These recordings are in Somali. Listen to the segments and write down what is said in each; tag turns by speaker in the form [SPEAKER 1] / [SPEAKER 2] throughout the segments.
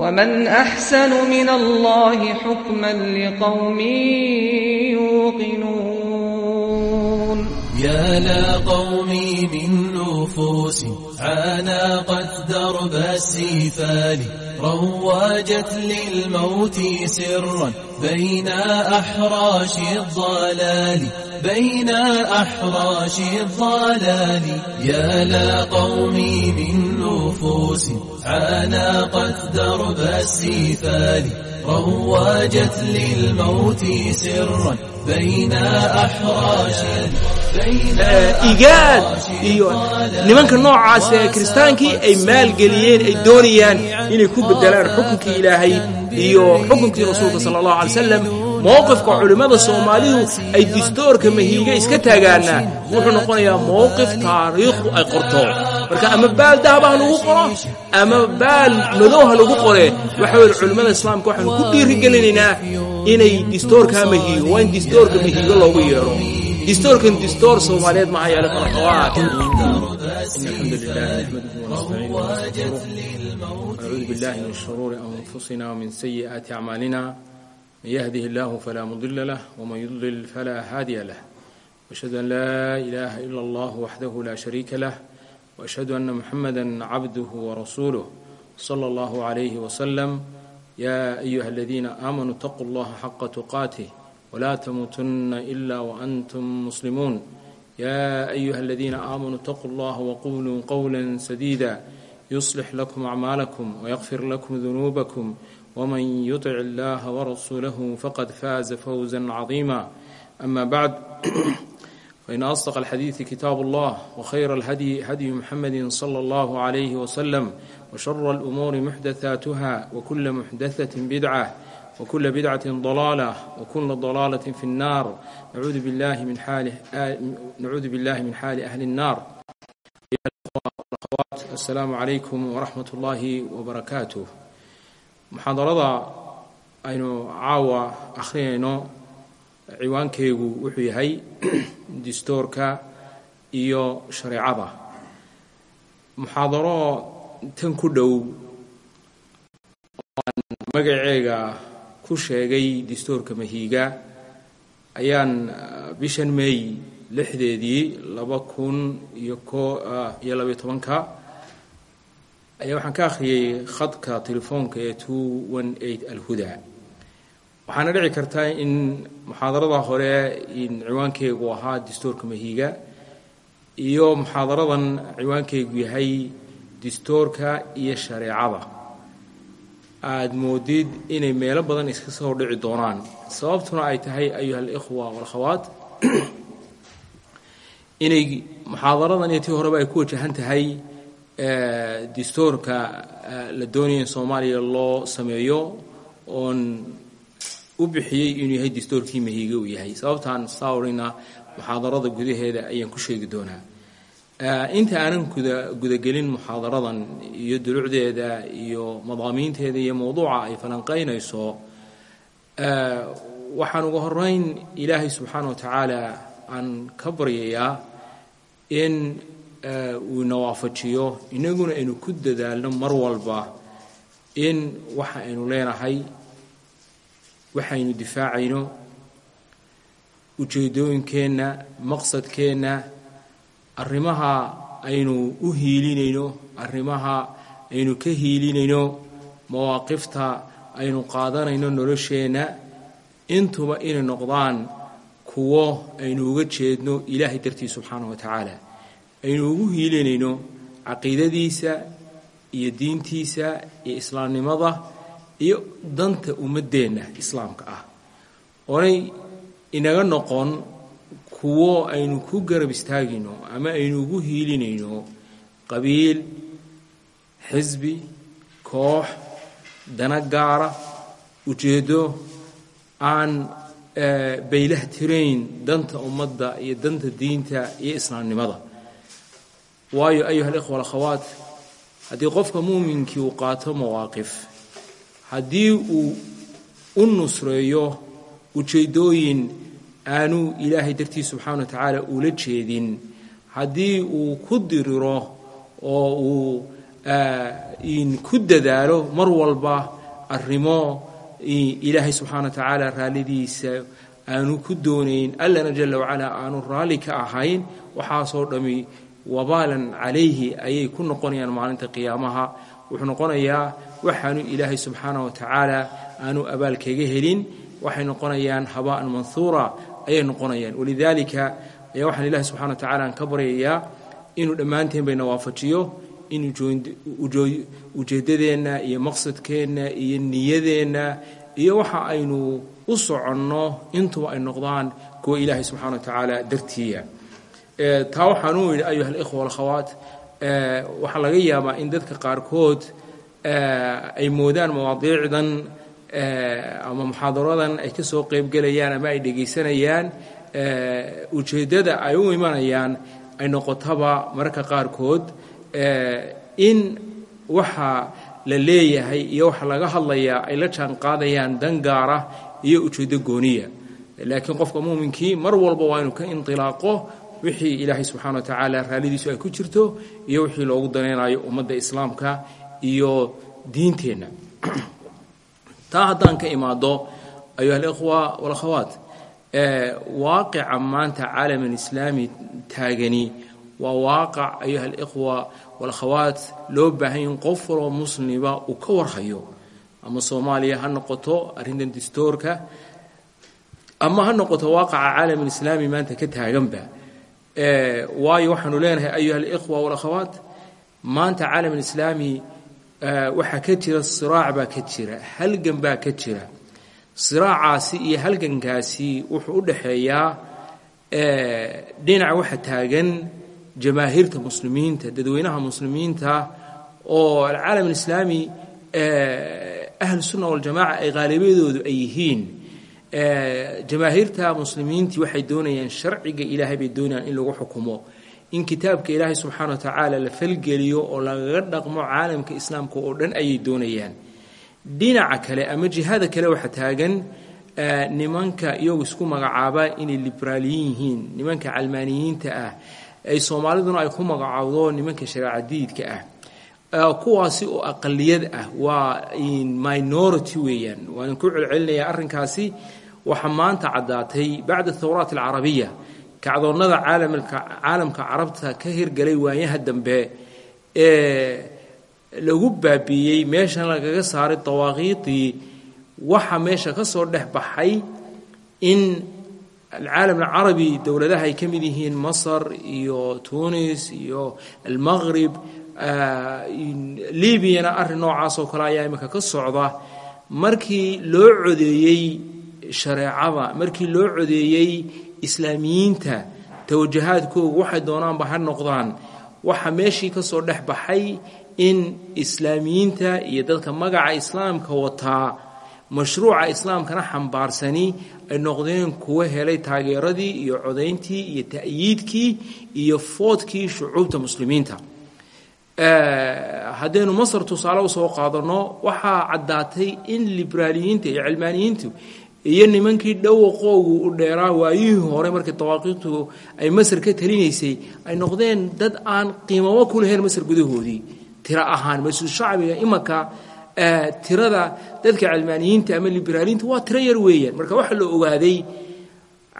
[SPEAKER 1] ومن أحسن من الله حكما لقوم يوقنون
[SPEAKER 2] يا لا قومي من نفوس عانقت درب السفال رواجت للموت سرا بين أحراش الضلال بين أحراش الضلال يا لا قومي من نفوس عانقت درب السفال رواجت للموت سرا
[SPEAKER 3] igaad iyo nimanka noocaas ee kiristaankii ay maalgeliyeen ay doonayaan inay ku bedelaan xukunkii ilaahay iyo xukunkii rasuulka sala allahu alay wasalam mowqifka culimmada soomaalidu ay distoorka mahiiga iska taagaana wuxuu noqonayaa mowqif taariikhdu ay qorto marka ama baal dahaba ha lagu qoro ama baal madow ha lagu qore waxa weye culimmada islaamka waxaanu ku dhiirigelinaynaa inay distoorkaa mahiigo waa in distoorka mahiigo loogu yeedho distoorkan distoor soomaaliyeed maxaa yeelay farxawaat الحمد لله نحمده ونستعينه ونستغفره ونعوذ بالله من شرور أنفسنا ومن سيئات أعمالنا من يهده الله فلا مضل له ومن يضلل فلا هادي له واشهد ان لا اله الا الله وحده لا شريك له واشهد ان محمدا عبده ورسوله صلى الله عليه وسلم يا ايها الذين امنوا اتقوا الله حق تقاته ولا تموتن الا وانتم مسلمون يا ايها الذين امنوا اتقوا الله وقولوا قولا سديدا يصلح لكم اعمالكم ويغفر لكم ذنوبكم ومن يطع الله ورسوله فقد فاز فوزا عظيما أما بعد فإن أصدق الحديث كتاب الله وخير الهدي هدي محمد صلى الله عليه وسلم وشر الأمور محدثاتها وكل محدثة بدعة وكل بدعة ضلالة وكل ضلالة في النار نعوذ بالله من حال نعوذ بالله من حال أهل النار يا الأخوة والأخوات السلام عليكم ورحمة الله وبركاته muxaadarada aynu caawa akhrinayno ciwaankeegu wuxuu yahay distoorka iyo shareecada. Muxaadaro tan ku dhow oo aan magaceega ku sheegay distoorka mahiiga ayaan ah, bishan meey lixdeedii laba kun iyo ko ah, iyo labaiyo tobanka ayaa waxaan ka akhriyey khadka telefoonka ee two one eight alhuda. Waxaana dhici karta in muxaadarada hore ciwaankeygu ahaa distoorka mahiiga iyo muxaadaradan ciwaankeygu yahay distoorka iyo shareecada. Aada moodid inay meelo badan iska soo dhici doonaan. Sababtuna ay tahay ayuha alikhwa walakhawaat inay muxaadaradan iyo tii horeba ay ku wajahan tahay distoorka la doonaya in soomaaliya loo sameeyo oon u bixiyey inuu yahay distoorkii mahiiga uu yahay. Sababtaan saa odhayna muxaadarada gudaheeda ayaan ku sheegi doonaa. Inta aanan guda gudagelin muxaadaradan iyo dulucdeeda iyo madaamiinteeda iyo mowduuca ay falanqaynayso waxaan uga horeyn ilaahay subxaana wa tacaala aan ka baryayaa in uu ina waafajiyo aynu ku dadaalno mar walba in waxa aynu leenahay waxaynu difaacayno ujeedooyinkeenna maqsadkeenna arrimaha aynu u hiilinayno arrimaha aynu ka hiilinayno mawaaqifta aynu qaadanayno nolosheenna intuba inay noqdaan kuwo aynu uga jeedno ilaahay dartiis subxaana wa tacaala aynu ugu hiilinayno caqiidadiisa iyo diintiisa iyo islaamnimada iyo danta ummaddeenna islaamka ah. Oonay inaga noqon kuwo aynu ku garab istaagayno ama aynu ugu hiilinayno qabiil xisbi koox dana gaara ujeeddo aan baylah tirayn danta ummadda iyo danta diinta iyo islaamnimada waayo ayuha alikhwa alakhawaat haddii qofka muuminkii uu qaato mawaaqif haddii uu u nusreeyo ujeeddooyin aanu ilaahay dartiis subxaana wa tacaala ula jeedin haddii uu ku diriro oo uu ku dadaalo mar walba arrimo ilaahay subxaana wa tacaala raallidiisa aanu ku doonayn allana jala wacalaa aanu raalli ka ahayn waxaasoo dhammi wabaalan calayhi ayay ku noqonayaan maalinta qiyaamaha. Wuxuu noqonayaa waxaanu ilaahay subxaana wa tacaala aanu abaal kaga helin. Waxay noqonayaan haba'an manhuura ayay noqonayaan. Walidaalika ayaa waxaan ilahi subxana wa tacala aan ka baryayaa inuu dhammaanteen bayna waafajiyo in ujeeddadeenna iyo maqsadkeenna iyo niyadeenna iyo waxa aynu u soconno intuba ay noqdaan kuwa ilaahay subxana wa tacaala dartiiya taa waxaanuu yidhi ayuha alikhwa walakhawaat. Waxaa laga yaabaa in dadka qaarkood ay moodaan mawaadiicdan ama muxaadaradan ay ka soo qeybgelayaan ama ay dhegaysanayaan ujeeddada ay u imanayaan ay noqotaba mararka qaarkood in waxa la leeyahay iyo waxa laga hadlayaa ay la jaan dan gaara iyo ujeeddo gooniya. Laakiin qofka muuminkii mar walba waa inuu ka indilaaqo wixii ilaahay subxana wa tacaala raallidiisu ay ku jirto iyo wixii loogu danaynayo ummadda islaamka iyo diinteenna taa haddaan ka imaado ayuha alikhwa walakhawaat waaqica maanta caalam alislaami taagani waa waaqac ayuha alikhwa walakhawaat loo baahan in qof waloo muslima uu ka warhayo. Ama soomaaliya ha noqoto arrintan distoorka ama ha noqoto waaqaca caalam alislaami maanta ka taaganba waayo waxaanu leenahay ayuha alikhwa walakhawaat maanta caalam alislaami waxaa ka jira siraac baa ka jira halgan baa ka jira. Siraacaasi iyo halgankaasi wuxuu u dhaxeeyaa dhinaca waxa taagan jamaahiirta muslimiinta dadweynaha muslimiinta oo alcaalam alislaami ahlu sunna waljamaca ay qaalibadoodu ay yihiin jamaahiirta muslimiintii waxay doonayaan sharciga ilaahay bay doonayaan in lagu xukumo. In kitaabka ilaahay subxaana wa tacaala la falgeliyo oo lagaga dhaqmo caalamka islaamka oo dhan ayay doonayaan. Dhinaca kale ama jihada kale waxa taagan nimanka iyagu isku magacaaba inay liberaaliyiin yihiin nimanka calmaaniyiinta ah ay soomaaliduna ay ku magacaawdo nimanka shareecadiidka ah. Kuwaasi oo aqaliyad ah waa minority weeyaan waan ku celcelinayaa arrinkaasi waxaa maanta caddaatay bacda thawraat alcarabiya kacdoonnada caalamka carabta ka hirgalay waayaha dambe ee lagu baabiiyey meeshan lagaga saaray dawaaqiidii waxa meesha ka soo dhex baxay in alcaalam alcarabi dowladaha ay ka mid yihiin masar iyo tunis iyo almaqrib libyana arrin noocaas oo ka socda. Markii loo codeeyey shareecada markii loo codeeyey islaamiyiinta tawajahaadkoogu waxay doonaanba ha noqdaan. Waxa meeshii ka soo dhex baxay in islaamiyiinta iyo dadka magaca islaamka wataa mashruuca islaamkana xambaarsani ay noqdeen kuwa helay taageeradii iyo codayntii iyo ta'yiidkii iyo foodkii shucuubta muslimiinta. Haddaynu masar tusaale u soo qaadanno waxaa caddaatay in liberaaliyiinta iyo cilmaaniyiintu iyo nimankii dhawaqoogu u dheeraa waayihii hore markii dawaaqiiqtu ay masar ka talinaysay ay noqdeen dad aan qiimamo ku lahayn masar gudahoodii. Tiro ahaan mas'uul shacbiga imanka tirada dadka cilmaaniyiinta ama liberaaliyiinta waa tiro yar weeyaan. Marka waxaa la ogaaday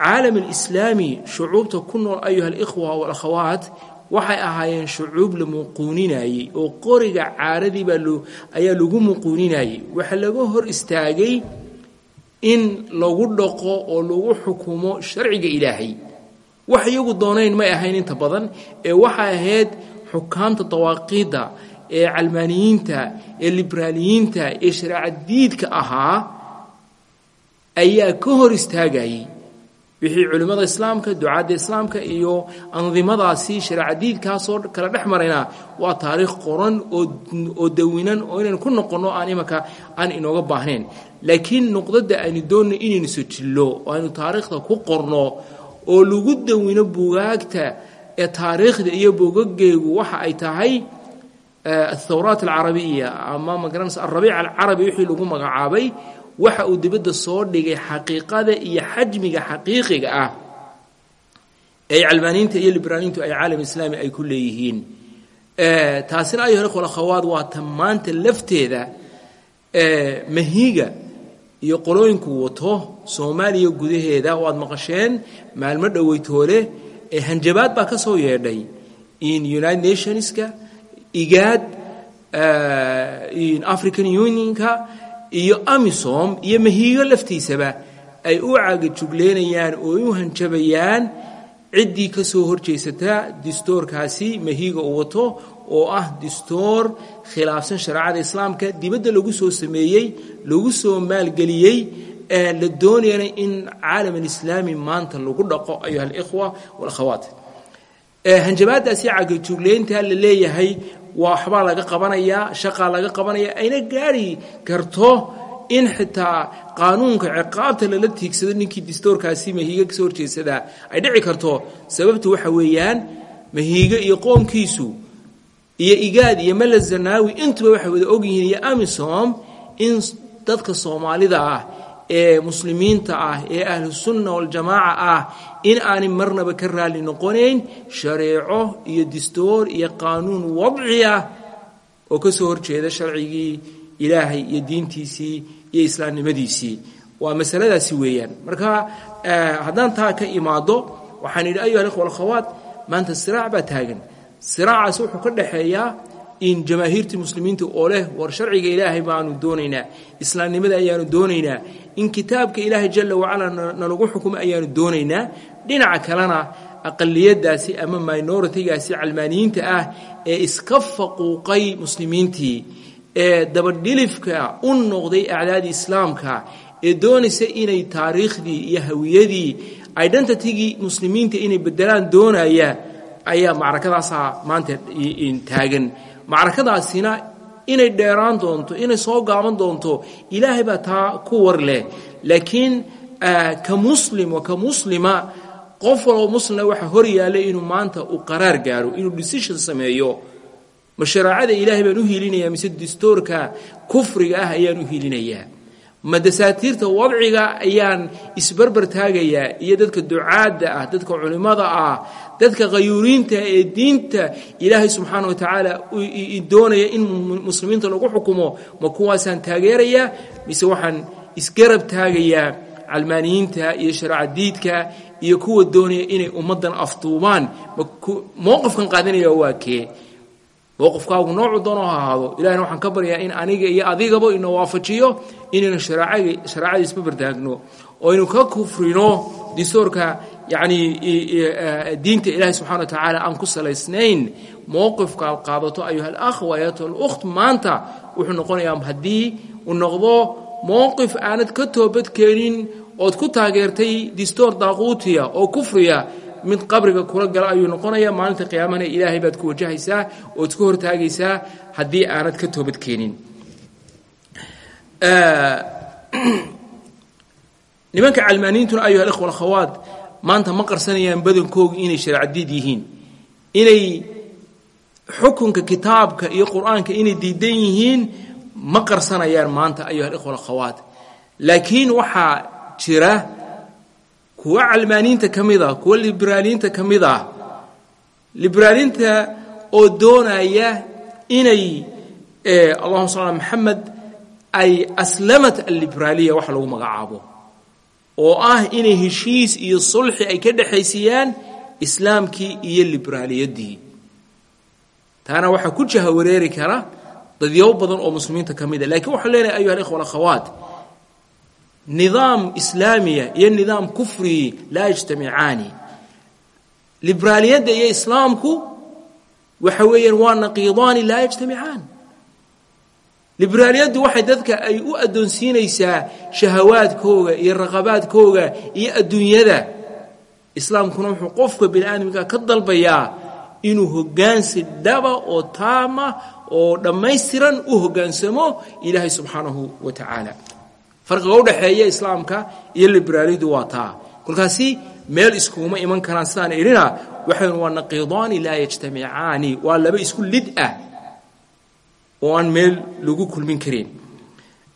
[SPEAKER 3] caalam alislaami shucuubta ku nool ayuha alikhwa walakhawaat waxay ahaayeen shucuub la muquuninayey oo qoriga caaradii baa ayaa lagu muquuninayey waxaa laga hor istaagay in lagu dhaqo oo lagu xukumo sharciga ilaahay. Wax iyagu doonayn may ahayn inta badan ee waxay ahayd xukaamta dawaaqiidda ee calmaaniyiinta ee liberaaliyiinta ee shareecad diidka ahaa ayaa ka hor istaagayey wixii culimmada islaamka ducaadda islaamka iyo andimadaasi shareecadiidkaasoo kala dhex marayna waa taariikh qoran oo dawinan oo inaynu ku noqonno aan imanka aan inooga baahnayn. Laakiin nuqdada aynu doonno inaynu sojillo oo aynu taariikhda ku qorno oo lagu dawino bugaagta ee taariikhda iyo bogageegu waxa ay tahay athawraat alcarabiya ama magaranaysa alrabiic alcarabi wixii lagu magacaabay waxa uu dibadda soo dhigay xaqiiqada iyo xajmiga xaqiiqiga ah ee calmaaniinta iyo libraaniintu ay caalam islaami ay ku leeyihiin. Taasina ayuha ikhwa akhawaad waa ta maanta lafteeda mahiga iyo qolooyinku wato soomaaliya gudaheeda waad maqasheen maalmo dhoweytoole ee hanjabaad baa ka soo yeedhay in united nationska igaad in african unionka iyo amisom iyo mahiigo laftiisaba ay u cagajugleynayaan oo u hanjabayaan. Ciddii ka soo horjeysata distoorkaasi mahiiga uu wato oo ah distoor khilaafsan shareecada islaamka. Dibadda lagu soo sameeyey lagu soo maalgeliyey la doonayana in caalam alislaami maanta lagu dhaqo ayuha alikhwa walakhawaat hanjabaadaasi cagajugleynta la leeyahay waxbaa laga qabanayaa shaqaa laga qabanaya ayna gaari karto in xitaa qaanuunka ciqaabta lala tiigsado ninkii distoorkaasi mahiiga ka soo horjeedsadaa ay dhici karto. Sababtu waxa weeyaan mahiigo iyo qoomkiisu iyo igaad iyo mala zanaawi intuba waxay wada ogyihiin iyo amisom in dadka soomaalida ah ee muslimiinta ah ee ahlusunna waljamaaca ah in aanay marnaba ka raalli noqonayn shareeco iyo distoor iyo qaanuun wadci ah oo ka soo horjeeda sharcigii ilaahay iyo diintiisii iyo islaamnimadiisii. Waa masaladaasi weeyaan. Marka haddaan taa ka imaado waxaan yidhi ayuha alikhwa maanta siraac baa taagan. Siraacaas wuxuu ka dhexeeyaa in jamaahiirtii muslimiinta oo leh war sharciga ilaahay baanu doonaynaa islaamnimada ayaanu doonaynaa in kitaabka ilaahay jalla wacalaa nalagu xukumo ayaanu doonaynaa dhinaca kalena aqaliyadaasi ama minoritigaasi calmaaniyiinta ah ee iska faquuqay muslimiintii ee dabadhilifka u noqday acdaadii islaamka ee doonaysa inay taariikhdii iyo hawiyadii identitigii muslimiinta inay bedelaan doonaya ayaa macrakadaasaa maanta taagan. Macrakadaasina inay dheeraan doonto inay soo gaaban doonto ilaahay baa taa ku war leh. Laakiin ka muslim wa ka muslima qof waloo muslima waxaa hor yaallay inuu maanta uu qaraar gaaro inuu decision sameeyo. Ma ilaahay baan u hiilinayaa mise distoorka kufriga ah ayaan u hiilinayaa ma wadciga ayaan isbarbar taagayaa? Iyo dadka ducaadda ah dadka culimmada ah dadka khayuuriinta ee diinta ilaahay subxaana wa tacaala doonaya in muslimiinta lagu xukumo? Ma kuwaasaan taageerayaa mise waxaan isgarab taagayaa calmaaniyiinta iyo shareeca diidka iyo kuwa doonaya inay ummaddan afduubaan mowqifkan qaadanaya waa kee? Mowqifkaagu noocu doonoo ha ahaado. Ilahina waxaan ka baryaa in aniga iyo adigaba ina waafajiyo inaynu shareecada isbabartaagno oo aynu ka kufrino distoorka yacni diinta ilaahay subxana wa tacaala aan ku salaysnayn mowqifka aad qaadato ayuha alakh waayat alukht maanta wuxuu noqonayaa haddii uu noqdo mowqif aanad ka toobadkeenin ood ku taageertay distoor daaquutiya oo kufriya mid qabriga kula gala ayuu noqonayaa maalinta qiyaamana ilaahay baad ku wajahaysaa ood isku hortaagaysaa haddii aanad ka toobadkeenin nimanka calmaaniyiintuna ayuha alikhwa alkhawaat maanta ma qarsanayaan badankoogu inay shareecadiid yihiin. Inay xukunka kitaabka iyo qur'aanka inay diidan yihiin ma qarsanayaan maanta ayuha alikhwa alkhawaat laakiin waxaa jira kuwa calmaaniinta ka mid ah kuwa liberaaliyiinta ka mid ah. Liberaaliyiinta oo doonaya inay allahuma sal ala ay aslamat alliberaaliya wax lagu magacaabo. Oo ah inay heshiis iyo sulxi ay ka dhexaysiiyaan islaamkii iyo liberaaliyaddii taana waxaa ku jaha kara dadyaabo badan oo muslimiinta ka mid a lakiin waxaan leenahay ayuha alikhwa alakhawaat nidaam islaamiya iyo nidaam kufrigi laa yajtamicaani. Liberaaliyadda iyo islaamku waxa weeyaan waa naqiidaani laa yajtamicaan liberaaliyaddu waxay dadka ay u addoonsiinaysaa shahawaadkooga iyo raqabaadkooga iyo adduunyada. Islaamkuna wuxuu qofka bini aadamka ka dalbayaa inuu hoggaansi dhaba oo taama oo dhammaystiran u hoggaansamo ilaahay subxaanahu wa tacaala farqiga u dhexeeya islaamka iyo liberaaliyadu waa taa. Kolkaasi meel iskuguma iman karaan sidaan idhina waxaynu waa naqiidaani laa yajtamicaani waa laba isku lid ah oo aan meel lagu kulmin karin.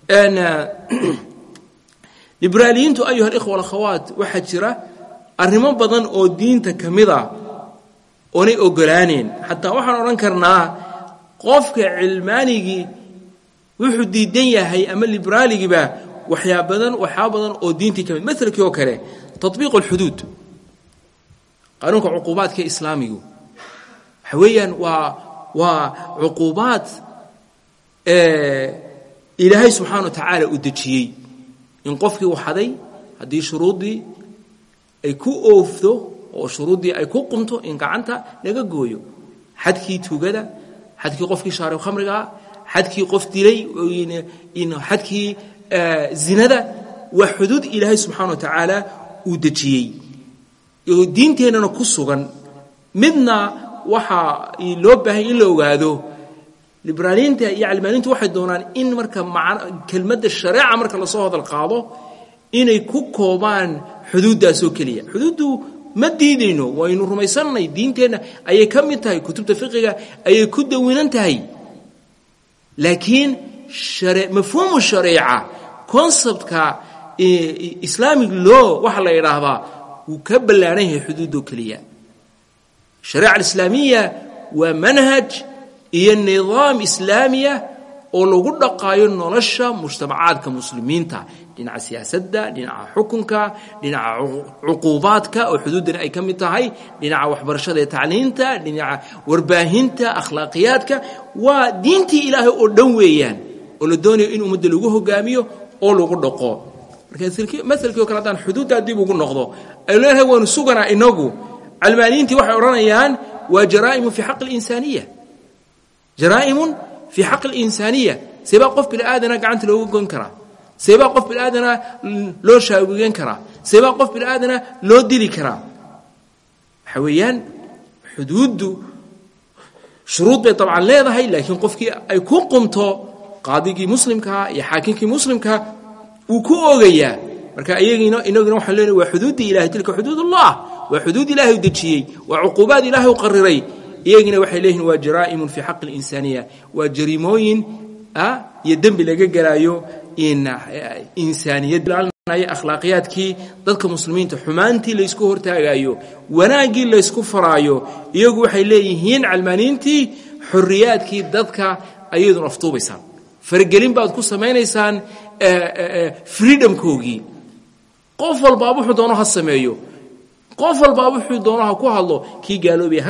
[SPEAKER 3] Liberaaliyiintu ayuha alikhwa alakhawaat waxaa jira arrimo badan oo diinta ka mid a oonay ogolaaneen xataa waxaan odhan karnaa qofka cilmaanigii wuxuu diidan yahay ama liberaaligiiba waxyaa badan waxyaa badan oo diintii ka mid maelkii oo kale tabiiq alxuduud qaanuunka cuquubaadka islaamigu. Waxa weeyaan waa waa cuquubaad ilaahay subxaana wa tacaala uu dejiyey. In qofkii uu xaday haddii shuruuddii ay ku oofdo oo shuruuddii ay ku qumto in gacanta laga gooyo. Xadkii tuugada xadkii qofkii shaarib khamrigaa xadkii qof dilay xadkii zinada waa xuduud ilaahay subxaana wa tacaala uu dejiyey. Oo diinteennana ku sugan. Midna waxaa loo baahanya in la ogaado liberaaliyiinta iyo calmaaniintu waxay doonaan in marka kelmadda shareeca marka la soo hadal qaado inay ku koobaan xuduuddaasoo keliya. Xuduuddu ma diidayno waynu rumaysannay diinteenna ayay ka mid tahay kutubta fiqiga ayay ku dawinan tahay. Laakiin mafhuumu shareeca conceptka islamic law waxaa la idhaahdaa wuu ka ballaaran yahay xuduudoo keliya. Shareeca alislaamiya waa manhaj iyo nidaam islaamiya oo lagu dhaqaayo nolosha mujtamacaadka muslimiinta. Dhinaca siyaasadda dhinaca xukunka dhinaca cuquubaadka oo xuduuddana ay ka mid tahay dhinaca waxbarashada ee tacliinta dhinaca warbaahinta akhlaaqiyaadka waa diintii ilaahay oo dhan weeyaan oo la doonayo in ummadda lagu hogaamiyo oo lagu dhaqo. Marka o kale haddaan xuduuddaa dib ugu noqdo aynu leenahay waanu suganaa inagu calmaaniyiintii waxay odhanayaan waa jaraa'imu fii xaqi اlinsaaniya jaraa'imun fii xaqi اlinsaaniya seebaa qof bini aadana gacanta looga goyn karaa. Seebaa qof bini aadana loo shaawigen karaa. Seebaa qof bini aadana loo dili karaa. Waxa weeyaan xuduuddu shuruud bay dabcan leedahay laakiin qofkii ay ku qumto qaadigii muslimkaa iyo xaakimkii muslimkaa wuu ku oogayaa marka iyagina inaguna waxaan leenahay waa xuduuddii ilahay tilka xuduud ullah waa xuduud ilaahay u dejiyey. Waa cuquubaad ilaahay u qariray. Iyagina waxay leeyihiin waa jaraa'imun fii xaqi اlinsaaniya waa jariimooyin iyo dembi laga gelaayo insaaniyad akhlaaqiyaadkii dadka muslimiinta xumaantii laysku hortaagaayo wanaaggii laysku faraayo. Iyagu waxay leeyihiin calmaaniintii xoriyaadkii dadka ayadun aftuubaysaan faragelin baad ku samaynaysaan freedomkoogii. Qof walbaa wuxuu doono ha sameeyo. Qof walbaa wuxuu doono ha ku hadlo. Kii gaaloobaya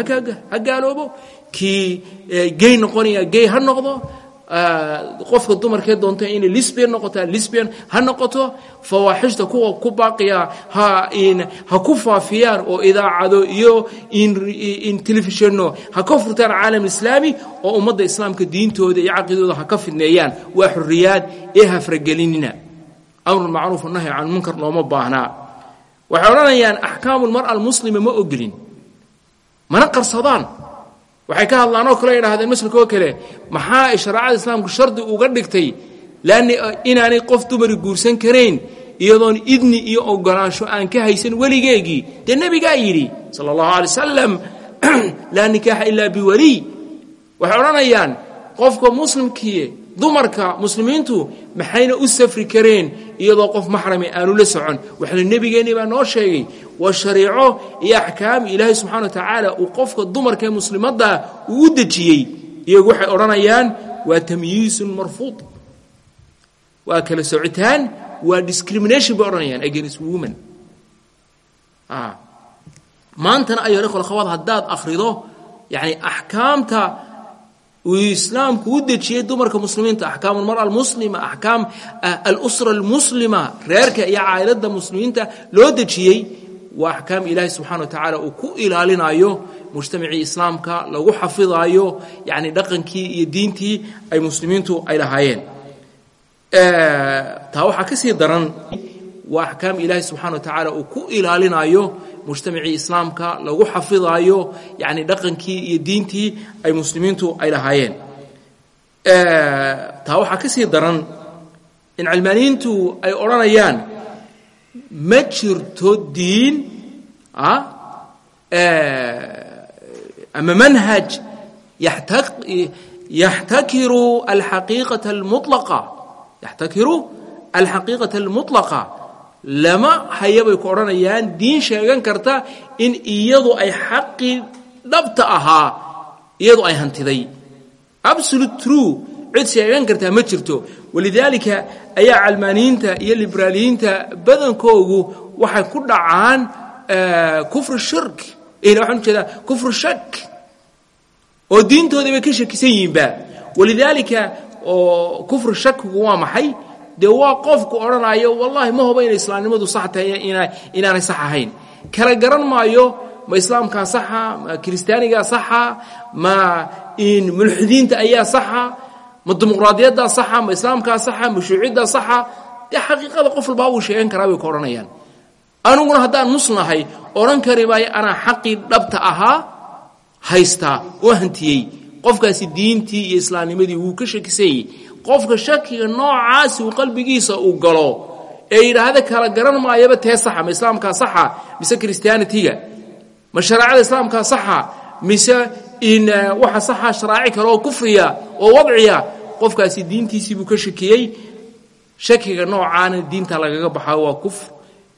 [SPEAKER 3] ha gaaloobo. Kii gey noqonaya gey ha noqdo qofka dumarkee doonta inay lisbian noqota lisbian ha noqoto fawaaxishta kuwa ku baaqiya ha ku faafiyaan oo idaacado iyo in telefishinno ha ka furtaan caalam islaami oo ummadda islaamka diintooda iyo caqiidooda ha ka fidneeyaan. Waa xuriyaad ee hafragelinina. Amru macruuf nahy can munkar looma baahnaa waxay odhanayaan axkaamu lmar'a almuslima ma ogolin mana qarsadaan waxay ka hadlaan oo kale yidhahdeen maslka oo kale maxaa shareecada islaamku shardi uga dhigtay? Inaanay qof dumari guursan karayn iyadoon idni iyo ogolaansho aan ka haysan weligeegii. Dee nebigaa yidhi sala allahu alay wasalam laa nikaaxa ilaa biwaliy waxay odhanayaan qofka muslimkii dumarka muslimiintu maxayna u safri kareen iyadoo qof maxrami aanu la socon. Waxna nebigeennii baa noo sheegay waa shariico iyo axkaam ilaahay subxana wa tacaala uu qofka dumarka ee muslimadda uu u dejiyey. Iyagu waxay odhanayaan waa tamyiisun marfuud waa kala socitaan waa discrimination bay odhanayaan against woman maantana ayo ikhwalkhawaad haddaad akhrido yacni axkaamta uu islaamku u dejiyey dumarka muslimiinta axkaam almara almuslima axkaam alusra almuslima reerka iyo caailada muslimiinta loo dejiyey waa axkaam ilaahay subxana wa tacaala uu ku ilaalinayo mujtamacii islaamka lagu xafidaayo yani dhaqankii iyo diintii ay muslimiintu ay lahaayeen. Taa waxaa ka sii daran waa axkaam ilaahay subxana wa tacaala uu ku ilaalinayo mujtamacii islaamka lagu xafidaayo yacni dhaqankii iyo diintii ay muslimiintu ay lahaayeen. Taa waxaa ka daran in cilmaaniyiintu ay odhanayaan ma jirto diin ama manhaj yaxtakiru alxaqiiqata almulaqa yaxtakiru alxaqiiqata almutlaqa lama haya bay ku odhanayaan diin sheegan karta in iyadu ay xaqii dhabta ahaa iyadu ay hantiday. Absolute true cid sheegan kartaa ma jirto. Walidaalika ayaa calmaaniyiinta iyo liberaaliyiinta badankoogu waxay ku dhacaan kufru shirk. Waxaan u jeedaa kufru shak oo diintoodii bay ka shakisan yihiinba walidaalika oo kufru shakigu waa maxay dee waa qofku odhanayo wallahi ma huba inay islaamnimadu sax tahay inaanay sax ahayn. Kala garan maayo ma islaamkaa saxa? Ma kiristaanigaa saxa? Ma mulxidiinta ayaa saxa? Ma dimuqraadiyaddaa saxa? Ma islaamkaa saxa? Ma shuuciddaa saxa? Dee xaqiiqada qof walbaa wuu sheegan karaa bay ku odhanayaan. Aniguna haddaan musnahay odhan kari maayo anaa xaqii dhabta ahaa haystaa oo hantiyey. Qofkaasi diintii iyo islaamnimadii wuu ka shakisanyey qofka shakiga noocaasi uu qalbigiisa uu galo ee yidhaahda kala garan maayaba tee saxa ma islaamkaa saxa mise christianitiga ma shareecada islaamkaa saxa mise in waxa saxa sharaaci kale oo kufriya oo wadciya qofkaasi diintiisii buu ka shakiyey? Shakiga noocaana diinta lagaga baxaa waa kufr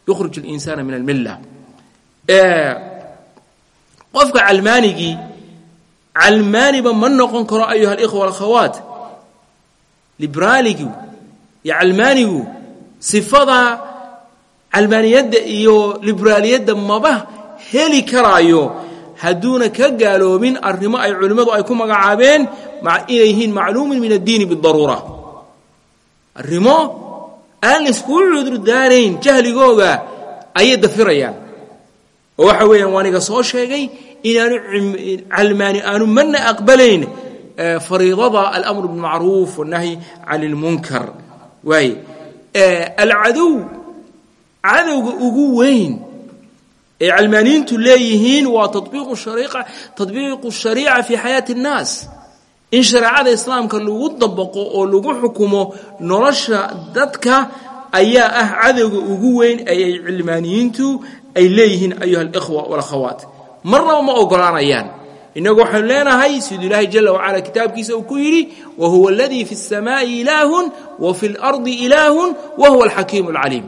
[SPEAKER 3] yukhrij اlinsaana min almilla. Qofka calmaanigii calmaaniba ma noqon karo ayuha alikhwa alakhawaat liberaaligu iyo calmaanigu sifada calmaaniyadda iyo liberaaliyadda maba heli karaayo. Hadduuna ka gaaloobin arrimo ay culimmadu ay ku magacaabeen inay yihiin macluumin min addiini bidaruura arrimo aan laiskugu cudur daarayn jahligooga ayay dafirayaan. Oo waxa weeyaan waaniga soo sheegay inaanu calmaani aanu mana aqbalayn fariidada alamru bilmacruuf wannahyi can ilmunkar waaye alcadow cadowga ugu weyn ee calmaaniyiintu leeyihiin waa tabiiqu shariica fi xayaati اnnaas in shareecada islaamka lagu dabaqo oo lagu xukumo nolosha dadka ayaa ah cadowga ugu weyn ay ay cilmaaniyiintu ay leeyihiin ayuha alikhwa walakhawaat marnaba ma ogolaanayaan innagu waxaynu leenahay siduu ilaahay jala wacala kitaabkiisa uu ku yidhi wa huwa aladii fi الsamaaءi ilaahun wa fi اlardi ilaahun wa huwa alxakiimu اlcaliim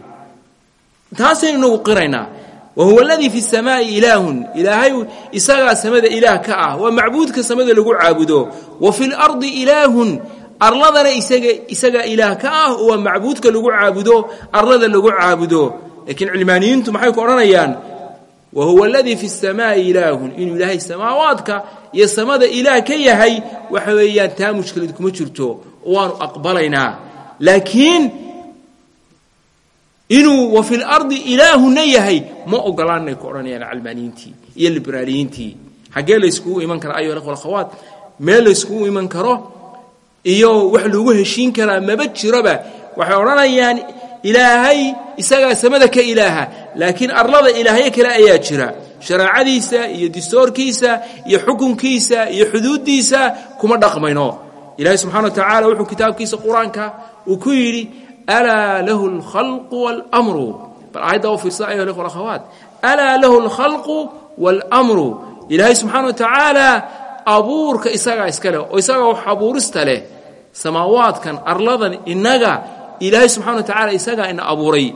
[SPEAKER 3] taasaynu inagu qiraynaa wahuwa aladii fi الsamaaءi ilaahun ilaahay isagaa samada ilaah ka ah waa macbuudka samada lagu caabudo wa fi اlardi ilaahun arladana isaga isagaa ilaah ka ah oo waa macbuudka lagu caabudo arlada lagu caabudo laakiin cilmaaniyiintu maxay ku odhanayaan wahuwa ladii fi samaai ilaahun inuu ilaahay samaawaadka iyo samada ilaah ka yahay waxa weeyaan taa mushkilad kuma jirto waanu aqbalaynaa. Laakiin inuu wa fi lardi ilaahunna yahay ma ogolaanay ku odhanayaan calmaaniyiintii iyo liberaaliyiintii xaggee layskugu iman karaa ayo akhwa akhawaat meel layskugu iman karo iyo wax lagu heshiin karaa maba jiroba waxay odhanayaan ilaahay isagaa samada ka ilaaha laakiin arlada ilaahyo kale ayaa jira. Shareecadiisa iyo distoorkiisa iyo xukunkiisa iyo xuduuddiisa kuma dhaqmayno. Ilaahay subxana wa tacaala wuxuu kitaabkiisa qur'aanka uu ku yidhi alaa lahu alkhalqu waalamru bal aayadda u fiirsada ayuha ikhwa akhawaat alaa lahu alkhalqu waalamru ilaahay subxaana wa tacaala abuurka isagaa iska leh oo isagaa wax abuurista leh samaawaadkan arladan innaga ilaahay subxana wa tacaala isagaa ina abuuray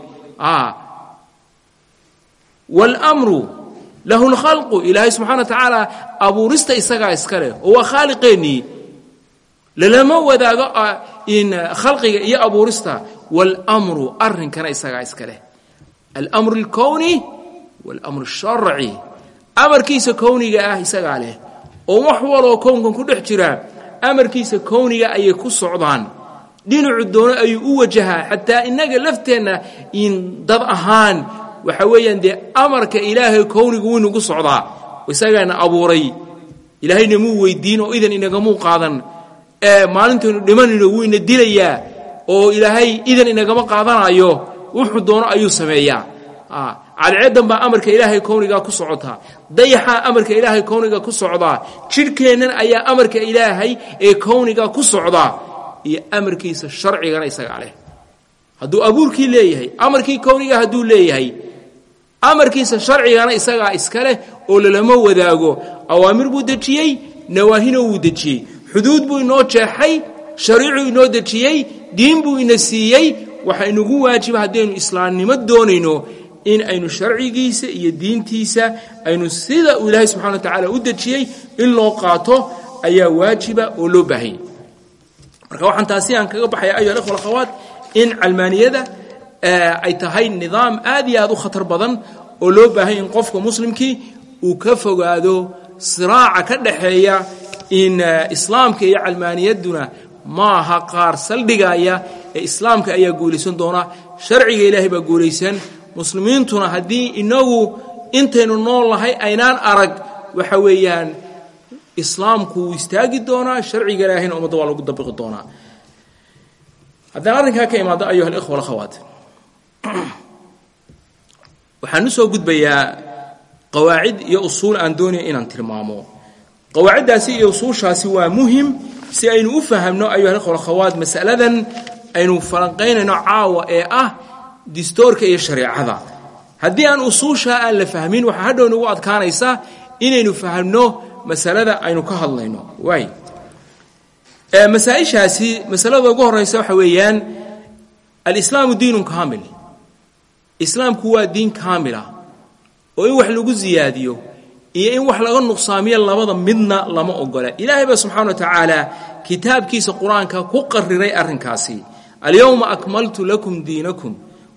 [SPEAKER 3] waalamru lahu lkhalqu ilaahay subxana wa tacaala abuurista isagaa iska leh oo waa khaaliqeennii lalama wadaago in khalqiga iyo abuurista waalamru arrinkana isagaa iska leh almru اlkowni waalamru الsharci amarkiisa kowniga ah isagaa leh oo wax waloo kownkan ku dhex jira amarkiisa kowniga ayay ku socdaan dhinacu doono ayuu u wajahaa xataa innaga lafteenna in dad ahaan waxa weeyaan dee amarka ilaahay kowniga waynugu socdaa isagaana abuuray. Ilaahayna muu weydiin oo idan inagamuu qaadan ee maalintaynu dhimanayno wuu ina dilayaa oo ilaahay idan inagama qaadanayo wuxuu doono ayuu sameeyaa. Cadceedan baa amarka ilaahay kownigaa ku socotaa dayaxaa amarka ilaahay kowniga ku socdaa. Jidhkeennan ayaa amarka ilaahay ee kowniga ku socdaa iyo amarkiisa sharcigana isagaa leh. Hadduu abuurkii leeyahay amarkii kowniga hadduu leeyahay amarkiisa sharcigana isagaa iska leh oo lalama wadaago. Awaamir buu dejiyey nawaahina wuu dejiyey. Xuduud buu inoo jeexay shariicuu inoo dejiyey diin buu ina siiyey. Waxa inugu waajiba haddaynu islaamnimo doonayno in aynu sharcigiisa iyo diintiisa aynu sida uu ilaahay subxana wa tacaala u dejiyey in loo qaato ayaa waajiba oo loo baahanya marka waxaan taasi aan kaga baxaya ayuha alikhwa alakhawaat in calmaaniyada ay tahay nidaam aad iyo aad u khatar badan oo loo baahanya in qofka muslimkii uu ka fogaado siraaca ka dhaxeeya in islaamka iyo calmaaniyadduna maaha qaar saldhigaya ee islaamka ayaa guulaysan doona sharciga ilaahay baa guulaysan. Muslimiintuna haddii inagu intaynu nool nahay aynaan arag waxa weeyaan islaamku wuu istaagi doonaa sharciga ilaahayna ummadda waa lagu dabiqi doonaa. Haddaan arrinkaa ka imaado ayuha alikhwa alakhawaat waxaan u soo gudbayaa qawaacid iyo usuul aan doonaya inaan tilmaamo. Qawaaciddaasi iyo usuushaasi waa muhiim si aynu u fahamno ayuha alikhwa alakhawaat masaladan aynu falanqaynayno caawa ee ah distoorka iyo shareecada. Haddii aan usuushaa aan la fahmin waxaa hadhow nagu adkaanaysa inaynu fahamno masalada aynu ka hadlayno. Waay masaaishaasi masalada ugu horeysa waxa weeyaan alislaamu diinun kaamil. Islaamku waa diin kaamila oo in wax lagu ziyaadiyo iyo in wax laga nuqsaamiyo labada midna lama ogola. Ilaahay baa subxana wa tacaala kitaabkiisa qur'aanka ku qariray arrinkaasi. Alyowma akmaltu lakum diinakum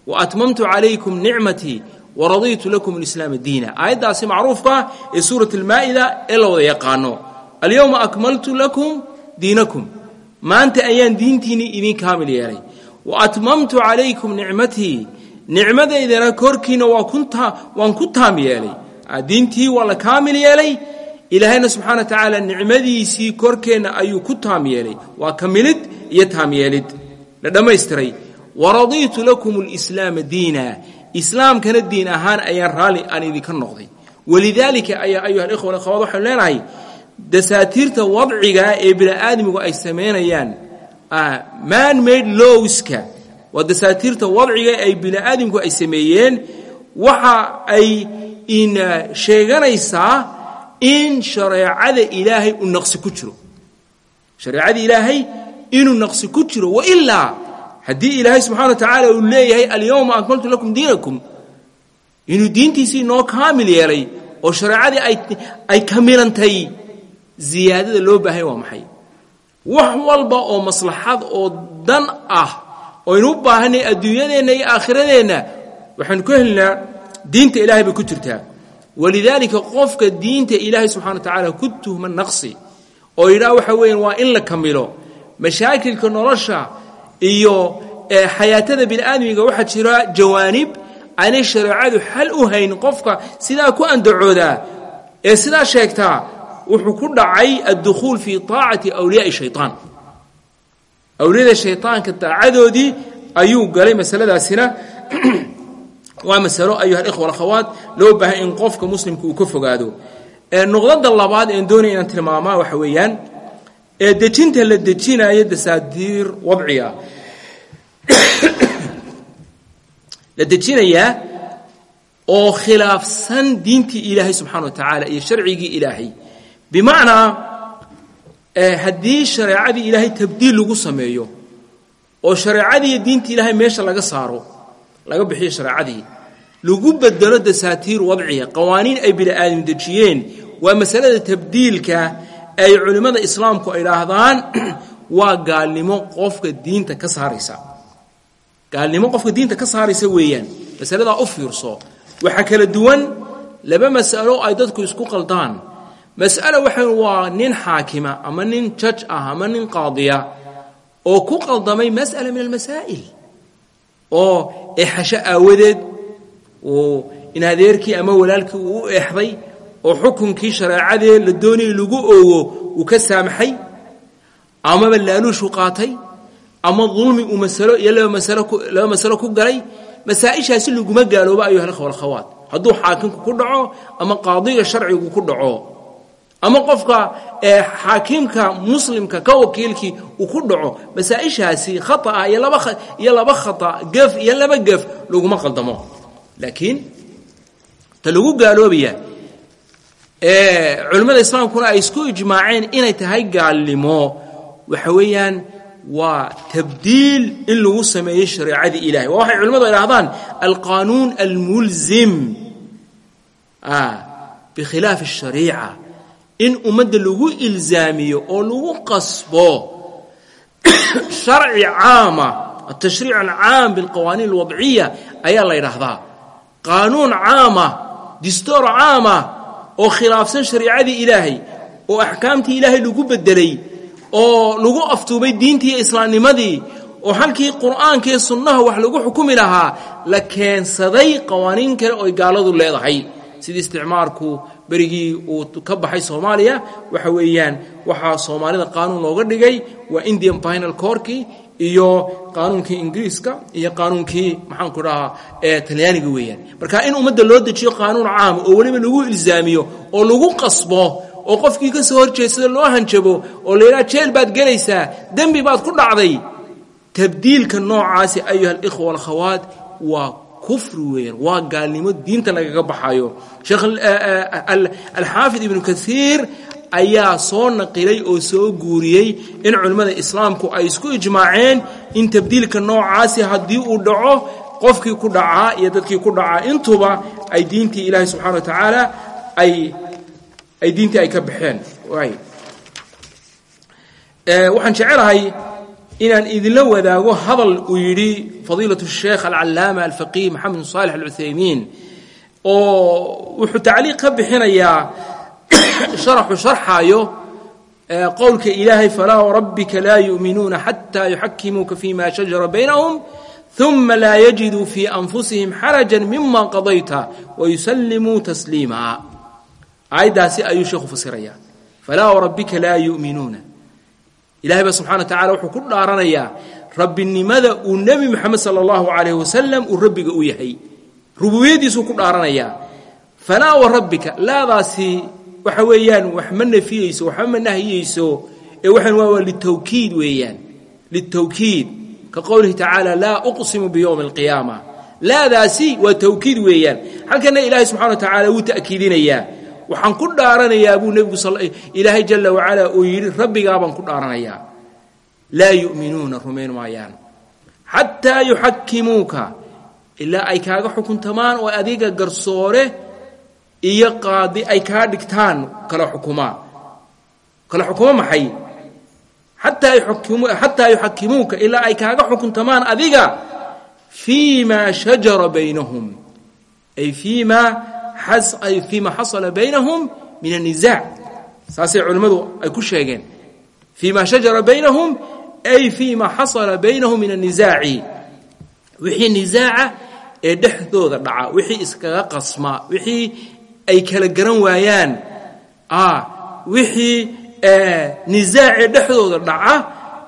[SPEAKER 3] waatmamtu calaykum nicmatii waradiitu lakum alislaama diina. Aayaddaasi macruufka ee suurat almaa'ida ee la wada yaqaano. Alyowma akmaltu lakum diinakum. Maanta ayaan diintiinii idin kaamil yeelay. Wa atmamtu calaykum nicmatii nicmadaydana korkiina waan ku taam yeelay. Diintii waa la kaamil yeelay. Ilaahayna subxana wa tacaala nicmadiisii korkeenna ayuu ku taam yeelay. Waa kamilid iyo taam yeelid. La dhammaystiray islaamkana diin ahaan ayaan raalli aan idinka noqday. Walidaalika ayaa ayuha alikhwa alakhawaat waxaynu leenahay dasaatiirta wadciga ee bini'aadmigu ay samaynayaan man made lowska waa dasaatiirta wadciga ay bini'aadamku ay sameeyeen waxa ay in sheeganaysaa in shareecada ilaahay uu naqsi ku jiro. Shareecada ilaahay inuu naqsi ku jiro wailaa haddii ilaahay subxana wa tacaala uu leeyahay alyowma akmaltu lakum diinakum inuu diintiisii noo kaamil yeelay oo shareecadii ay kamilantay ziyaadada loo baahanya waa maxay? Wax walba oo maslaxad oo dan ah oynu u baahanay adduunyadeenna iyo aakhiradeenna waxaynu ka helnaa diinta ilahay bay ku jirtaa. Walidaalika qofka diinta ilaahay subxana wa tacaala ku tuhma naqsi oo yidhaha waxa weeyaan waa in la kamilo mashaakilka nolosha iyo xayaatada bini'aadmiga waxaa jira jawaanib. Aanay shareecadu xal u hayn qofka sidaa ku andacoodaa ee sidaa sheegtaa wuxuu ku dhacay addukhuul fii taacati awliyaai shaytaan. Awliyada shaytaanka daacadoodii ayuu galay masaladaasina. Waa masalo ayuha alikhwa alakhawaat loo baahay in qofka muslimka uu ka fogaado. Nuqdada labaad een doonaya inaan tilmaamaa waxa weeyaan ee dejinta la dejinayo dasaadiir wadciga la dejinayaa oo khilaafsan diintii ilaahay subxana wa tacaala iyo sharcigii ilaahay. Bimacnaa haddii shareecadii ilaahay tabdiil lagu sameeyo oo shareecadii iyo diintii ilaahay meesha laga saaro laga bixiyo shareecadii lagu bedelo dasaatiir wadciga qawaaniin ay bini aadam dejiyeen waa masalada tabdiilka ay culimmada islaamku ay dhaahdaan waa gaalnimo qofka diinta ka saaraysa gaalnimo qofka diinta ka saaraysa weeyaan masaladaa u fiirso. Kala duwan laba mas'alo ay dadku isku qaldaan. Mas'alo waxa waa nin xaakima ama nin jaj ah ama nin qaadiya oo ku qaldamay mas'ala min almasaa'il. Oo exasho aawadeed uu in adeerkii ama walaalkii uu u oo xukunkii shareecadee la doonayay lagu oogo uu ka saamaxay amaba laaluushu qaatay ama dulmi uu masalo iyo laba masalo ku galay masaa-ishaasi laguma gaaloobo ayuha alkhwa alkhawaat hadduu xaakimku ku dhaco ama qaadiga sharcigu ku dhaco ama qofka xaakiimka muslimka ka wakiilkii uu ku dhaco masaa-ishaasi iyo laba iyo laba khata gef iyo laba gef laguma qaldamo. Laakiin ta lagu gaaloobaya culimmada islaamkuna ay isku ijmaaceen inay tahay gaalnimo. Waxa weeyaan waa tabdiil in lagu sameeyo shareecadii ilahay waa waxay culimmadu idhahdaan alqanuun almulzim. Bikhilaaf الshariica in ummadda lagu ilzaamiyo oo lagu qasbo sharci caama atashriic alcaam bilqawaaniin alwadciya ayaa la yidhaahdaa. Qaanuun caama distoor caama oo khilaafsan shariicadii ilaahay oo axkaamtii ilaahay lagu bedelay oo lagu aftuubay diintii iyo islaamnimadii oo halkii qur'aanka iyo sunnaha wax lagu xukumi lahaa la keensaday qawaaniin kale ooy gaaladu leedahay. Sidii isticmaarku berigii uu ka baxay soomaaliya waxa weeyaan waxaa soomaalida qaanuun looga dhigay waa indian final corkii iyo qaanuunkii ingiriiska iyo qaanuunkii maxaanku dhahaa ee talyaaniga weeyaan. Marka in ummadda loo dejiyo qaanuun caama oo weliba lagu ilzaamiyo oo lagu qasbo oo qofkii ka soo horjeedsada loo hanjabo oo la yidhaha jeel baad gelaysaa dembi baad ku dhacday. Tabdiilka noocaasi ayuha alikhwa alkhawaat waa kufri weeyaan waa gaalnimo diinta lagaga baxayo sheekh alxaafid ibnu kaiir ayaa soo naqilay oo soo guuriyey in culimmada islaamku ay isku ijmaaceen in tabdiilka noocaasi haddii uu dhaco qofkii ku dhacaa iyo dadkii ku dhacaa intuba ay diintii ilaahay subxana wa tacaala ay ay diintii ay ka baxeen. Eh, waxaan jecelahay inaan idinla wadaago hadal uu yidhi fadiilatu sheekh alcalaama alfaqih maxamed bin saalix alcuthaymiin oo wuxuu tacliiq ka bixinayaa sharaxu sharxaayo eh, qowlka ilaahay falaa warabbika laa yu'minuuna xataa yuxakimuuka fi shajara baynahum uma laa yajiduu fii anfusihim xaraja mima qadayta wayusallimuu tasliima aayaddaasi ayuu sheekhu fasiraya falaa wrabbika laa yuؤminuuna ilahay ba subxana wa tacala wuxuu ku dhaaranayaa rabbinimada uu nebi moxamed sala allahu calayh wasalam uu rabbiga u yahay. Rububiyaddiisuu ku dhaaranayaa. Falaa wa rabbika laadaasi waxa weeyaan wax ma nafiyeyso waxba ma nahiyeyso ee waxaan waa litawkiid weeyaan. Litawkiid. Ka qowlihi tacaala laa uqsimu biyowmi alqiyaama. Laadaasi waa tawkiid weeyaan. Halkana ilaahay subxana wa tacaala wuu ta'kiidinayaa waxaan ku dhaaranayaa buu nebigu ilaahay jala wacala uu yidhi rabbigaabaan ku dhaaranayaa. Laa yu'minuuna rumayn maayaan xataa yuxakimuuka ilaa ay kaaga xukuntamaan oo adiga garsoore iyo qaadi ay kaa dhigtaan kala xukumaa kala xukumo maxay? Xataa yuxakimuuka ilaa ay kaaga xukuntamaan adiga fii ma shajara baynahum. Ay fii ay fiima xasala baynahum min anizaac saasay culimmadu ay ku sheegeen. Fiima shajara baynahum ay fiima xasala baynahum min anisaaci wixii nisaaca ee dhexdooda dhaca wixii iskaga qasmaa wixii ay kala garan waayaan. Ah, wixii eh, nisaacee dhexdooda dhaca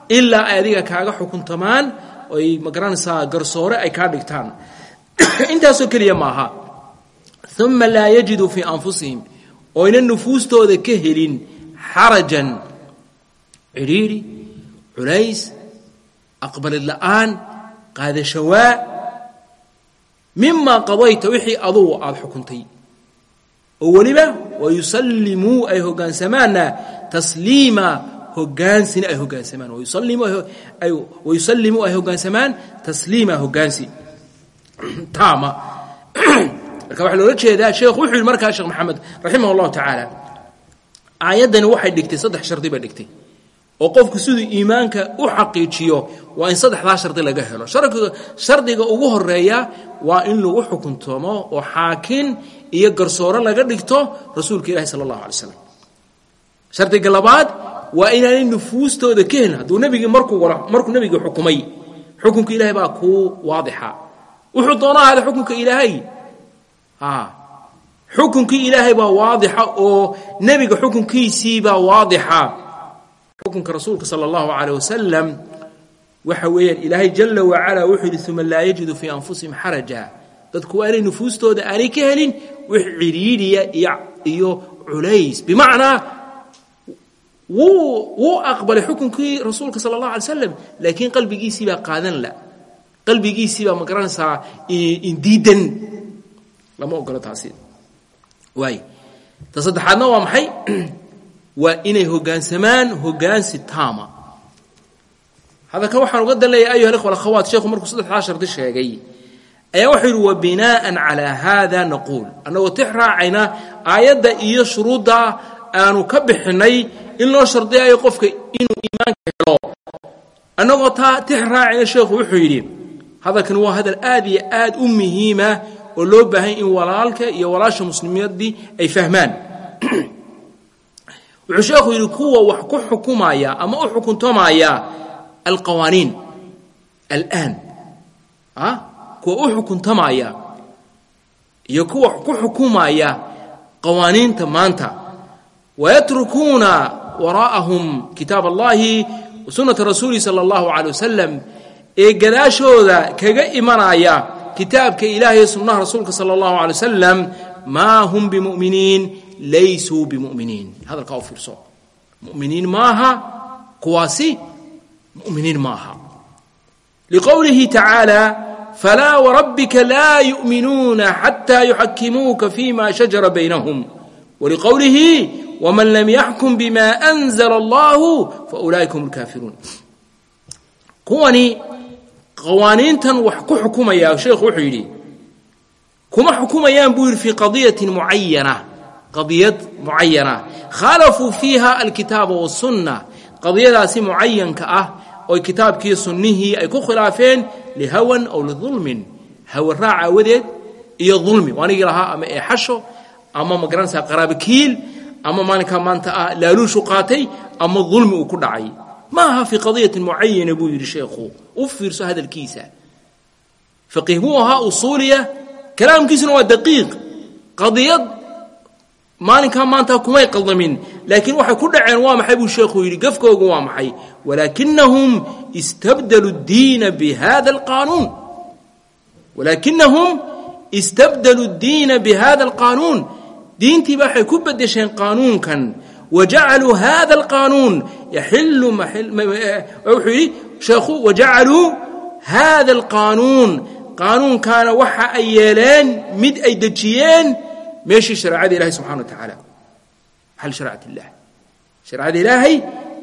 [SPEAKER 3] ilaa ay adiga kaaga xukuntamaan oy ma garanaysaa garsoore ay kaa dhigtaan. Intaasoo keliya maaha uma laa yajiduu fii anfusihim oyna nufuustooda ka helin xarajan cidhiidhi culays aqbalid la'aan qaadashawaa mimaa qadayta wixii adugu aada xukuntay oo weliba wayusallimuu ay hogaansamaanna tasliima hogaansina ay hogaansamaan wayusallimuu ay hogaansamaan tasliima hogaansi taama marka waxaa loola jeedaa sheekhu wuxuu yidhi markaa sheekh maxamed raximah allahu tacaala aayaddani waxay dhigtay saddex shardi bay dhigtay. Oo qofku siduu iimaanka u xaqiijiyo waa in saddexdaa shardi laga helo. Shardiga ugu horreeya waa in lagu xukuntamo oo xaakin iyo garsoore laga dhigto rasuulka ilahi sala allahu alay slam shardiga labaad waa inaanay nufuustooda ka helin hadduu nebigii markuu markuu nebigii xukumay. Xukunka ilaahay baa kuu waadixa. Wuxuu doona ahada xukunka ilaahay xukunkii ilaahay baa waadixa oo nebiga xukunkiisii baa waadixa. Xukunka rasuulka sala allahu calayh wasalam waxa weeyaan ilaahay jala wacalaa wuxuu yidhi uma laa yajidu fii anfusihim xaraja dadku waa inay nufuustooda aanay ka helin wix cidhiidhiya iyo culays. Bimacnaa wuu aqbalay xukunkii rasuulka sala allahu alay slam laakiin qalbigiisii baa qaadan la. Qalbigiisii baa ma garanaysaa indiidan lama ogolo taasi. Waay ta saddexaadna waa maxay? Waa inay hoggaansamaan hoggaansi taama. Hadalkan waxaan uga dan ayuha ikhwa alakhawaat sheekhu markuu saddexdaa shardi sheegay ayaa wuxuu yidhi wa calaa haada naquul. Annagoo tix raacayna aayadda iyo shuruudda aanu ka bixinnay in loo shardiyayo qofka inuu iimaanka helo annagoo taa tix raacayna sheekhu wuxuu yidhi hadalkan waa hadal aad iyo aad u muhiima oo loo baahan in walaalka iyo walaasha muslimiyaddii ay fahmaan. Wuxuu sheekhu yidhi kuwa wax ku xukumaya ama u xukuntamaya alqawaaniin alaan kuwa u xukuntamaya iyo kuwa ku xukumaya qawaaniinta maanta. Wayatrukuuna waraa'ahum kitaab allahi wa sunnata rasuulihi sala allahu calay wasalam ee gadaashooda kaga imanaya kitaabka ilaahay sunnaha rasuulka sala allahu alay wasalam maa hum bimu'miniin laysuu bimu'miniin. Hadalkaa u fiirso. Mu'miniin maaha kuwaasi mu'miniin maaha. Liqowlihi tacaala falaa warabbika laa yu'minuuna xataa yuxakimuuka fima shajara baynahum. Waliqowlihi wman lam yaxkum bima anzla allahu faulaa'ika hum lkaafiruun kuwani qawaaniintan wax ku xukumaya sheekhu wuxuu yidhi kuma xukumayaan buu yidhi fii qadiyatin mucayana qadiyad mucayana khaalafuu fiiha alkitaaba wasunna qadiyadaasi mucayanka ah oo kitaabkii sunnihii ay ku khilaafeen lihawan aw lidulmin hawa raac aawadeed iyo dulmi waanigii lahaa ama eexasho ama ma garanaysaa qaraabakiil ama maalinkaa maanta ah laaluushu qaatay ama dulmi uu ku dhacay ma aha fii qadiyati mucayana buu yidhi sheekhu. U fiirso hadalkiisa. Faqiih buu ahaa usuuliya. Kalaamkiisuna waa daqiiq. Qadiyad maalinkaa maanta kumay qaldamin. Laakiin waxay ku dhaceen waa maxay buu sheekhu yidhi. Gafkoogu waa maxay. Walaakinahum istabdaluu diina bihada alqaanuun. Walaakinahum istabdaluu diina bihada alqaanuun. Diintiiba waxay ku beddesheen qaanuunkan wajacaluu hada اlqaanuun yaxilu wuxuu yidhi sheekhu wajacaluu hada اlqaanuun qaanuunkaana waxa ay yeeleen mid ay dejiyeen meeshii shareecada ilahay subxana wa tacaala maxal sharecat illah shareecada ilaahay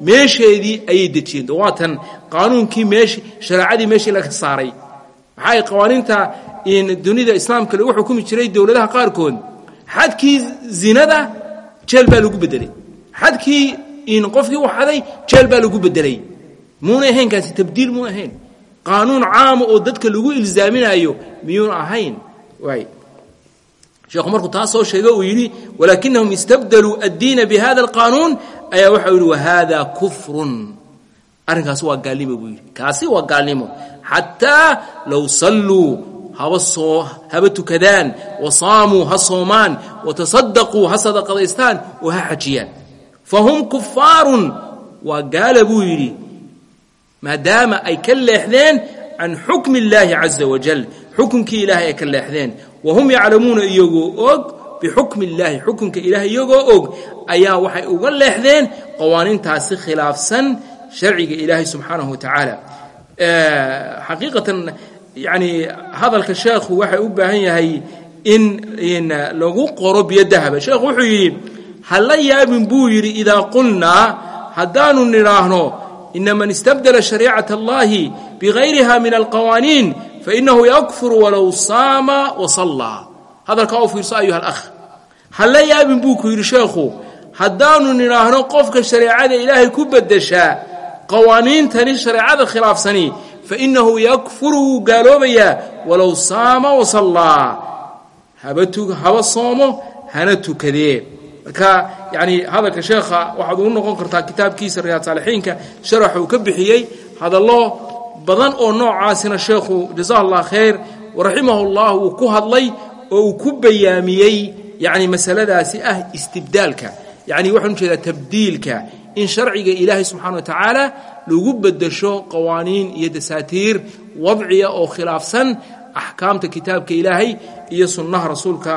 [SPEAKER 3] meesheedii ayay dejiyeen dawaatan qaanuunkii meesh shareecadii meeshii laga saaray maxaa qawaaniinta dunida islaamka lagu xukumi jiray dowladaha qaarkood xadkii zinada jeel baa lagu bedelay xadkii qofkii waxaday jeel baa lagu bedelay muuna ahayn kaasi tabdiil muuna ahayn. Qaanuun caama oo dadka lagu ilzaaminayo miyuuna ahayn. Sheekhu markuu taa soo sheegay uu yidhi walaakinahum istabdaluu addiina bihada alqaanuun. Ayaa waxa u yidhi wahada kufrun. Arrinkaasi waa gaalnimo buu yidhi. Kaasi waa gaalnimo. Xataa low salluu haba soo haba tukadaan wa saamuu ha soomaan wa tasadaquu ha sadaqadaystaan oo ha xajiyaan fahum kufaarun waa gaala buu yidhi maadaama ay ka leexdeen can xukmi اllaahi caza wajal xukunkii ilaahay ay ka leexdeen wahum yaclamuuna iyagoo og bixukmi اllaahi xukunka ilahay iyagoo og ayaa waxay uga leexdeen qawaaniintaasi khilaafsan sharciga ilaahay subxaanahu wa tacaala xaqiiqatan yani hadalka sheekhu waxay u baahan yahay in lagu qoro biyo dahaba hala yaabin buu yidhi idaa qulnaa haddaanu nidhaahno ina man istabdela shariicat allahi bigayriha min alqawaaniin fainahu yakfuru walow saama wasallaa hadalkaa u fiirso ayuha alakh. Hala yaabin buu ku yidhi sheekhu haddaanu nidhaahno qofka shareecada ilaahay ku bedeshaa qawaaniintani shareecada khilaafsani fainahu yakfuru wuu gaaloobayaa walow saama wasallaa haba soomo hana tukadee marka yani hadalka sheekha waxaad ugu noqon kartaa kitaabkiisa riyaad saalixiinka sharax uu ka bixiyey hadallo badan oo noocaasina sheekhu jaza allah khayr waraximah llah wuu ku hadlay oo uu ku bayaamiyey yani masaladaasi ah istibdaalka. Yani waxaan u jeedaa tabdiilka. In sharciga ilaahay subxana wa tacaala lagu bedesho qawaaniin iyo dasaatiir wadciya oo khilaafsan axkaamta kitaabka ilaahay iyo sunnaha rasuulka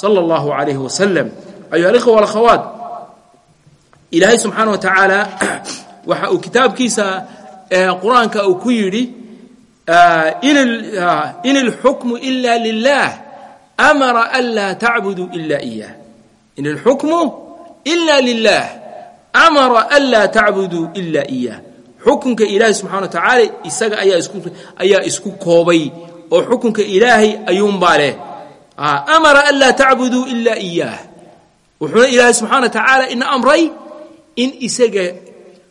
[SPEAKER 3] sala allahu calayhi wasalam ayuha alikhwa walakhawaat ilaahay subxaana wa tacaala waxa uu kitaabkiisa qur'aanka uu ku yidhi in ilxukmu ila lilah amara an laa tacbuduu ila iyah in ilxukmu ila lilah amara an laa tacbuduu ila iyah xukunka ilaahay wa tacaala isaga ayaa isku koobay oo xukunka ilaahay ayuunbaa leh. Amara an laa tacbuduu ila wuxuuna ilaahay subxana wa tacaala ina amray in isaga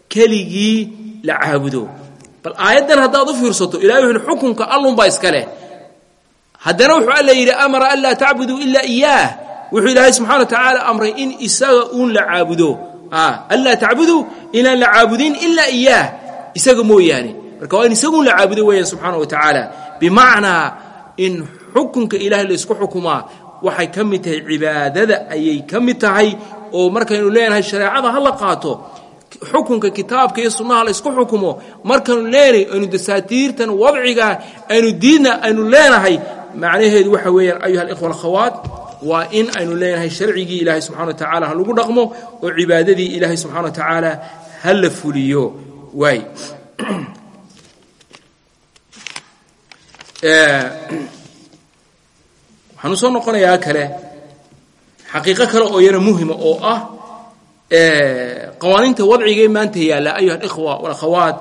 [SPEAKER 3] keligii la caabudo. Bal aayaddan haddaad u fiirsato ilahay wuxu xukunka allunbaa iska leh. Haddana wuxuu alla yidhi amara an laa tacbuduu ila iyaah. Wuxuu ilaahay subxana wa tacaala amray in isaga uun la caabudo. An laa tacbuduu inaan la caabudin ilaa iyaah. Isaga mooyaane. Marka waa in isagun la caabudo weeyaan subxaana wa tacaala. Bimacnaa in xukunka ilahay laysku xukumaa waxay ka mid tahay cibaadada ayay ka mid tahay oo markaynu leenahay shareecada ha la qaato xukunka kitaabka iyo sunnaha laysku xukumo markaynu leenahay aynu dasaatiirtan wadciga aynu diidna aynu leenahay macnaheedu waxa weeyaan ayuha alikhwa waa in aynu leenahay sharcigii ilaahay subxana wa tacaala ha lagu dhaqmo oo cibaadadii ilaahay subxana wa tacaala ha la fuliyo. Waay waxaan u soo noqonayaa kale. Xaqiiqo kale oo yana muhima oo ah qawaaniinta wadcigae maanta yaalla ayuha alikhwa walakhawaat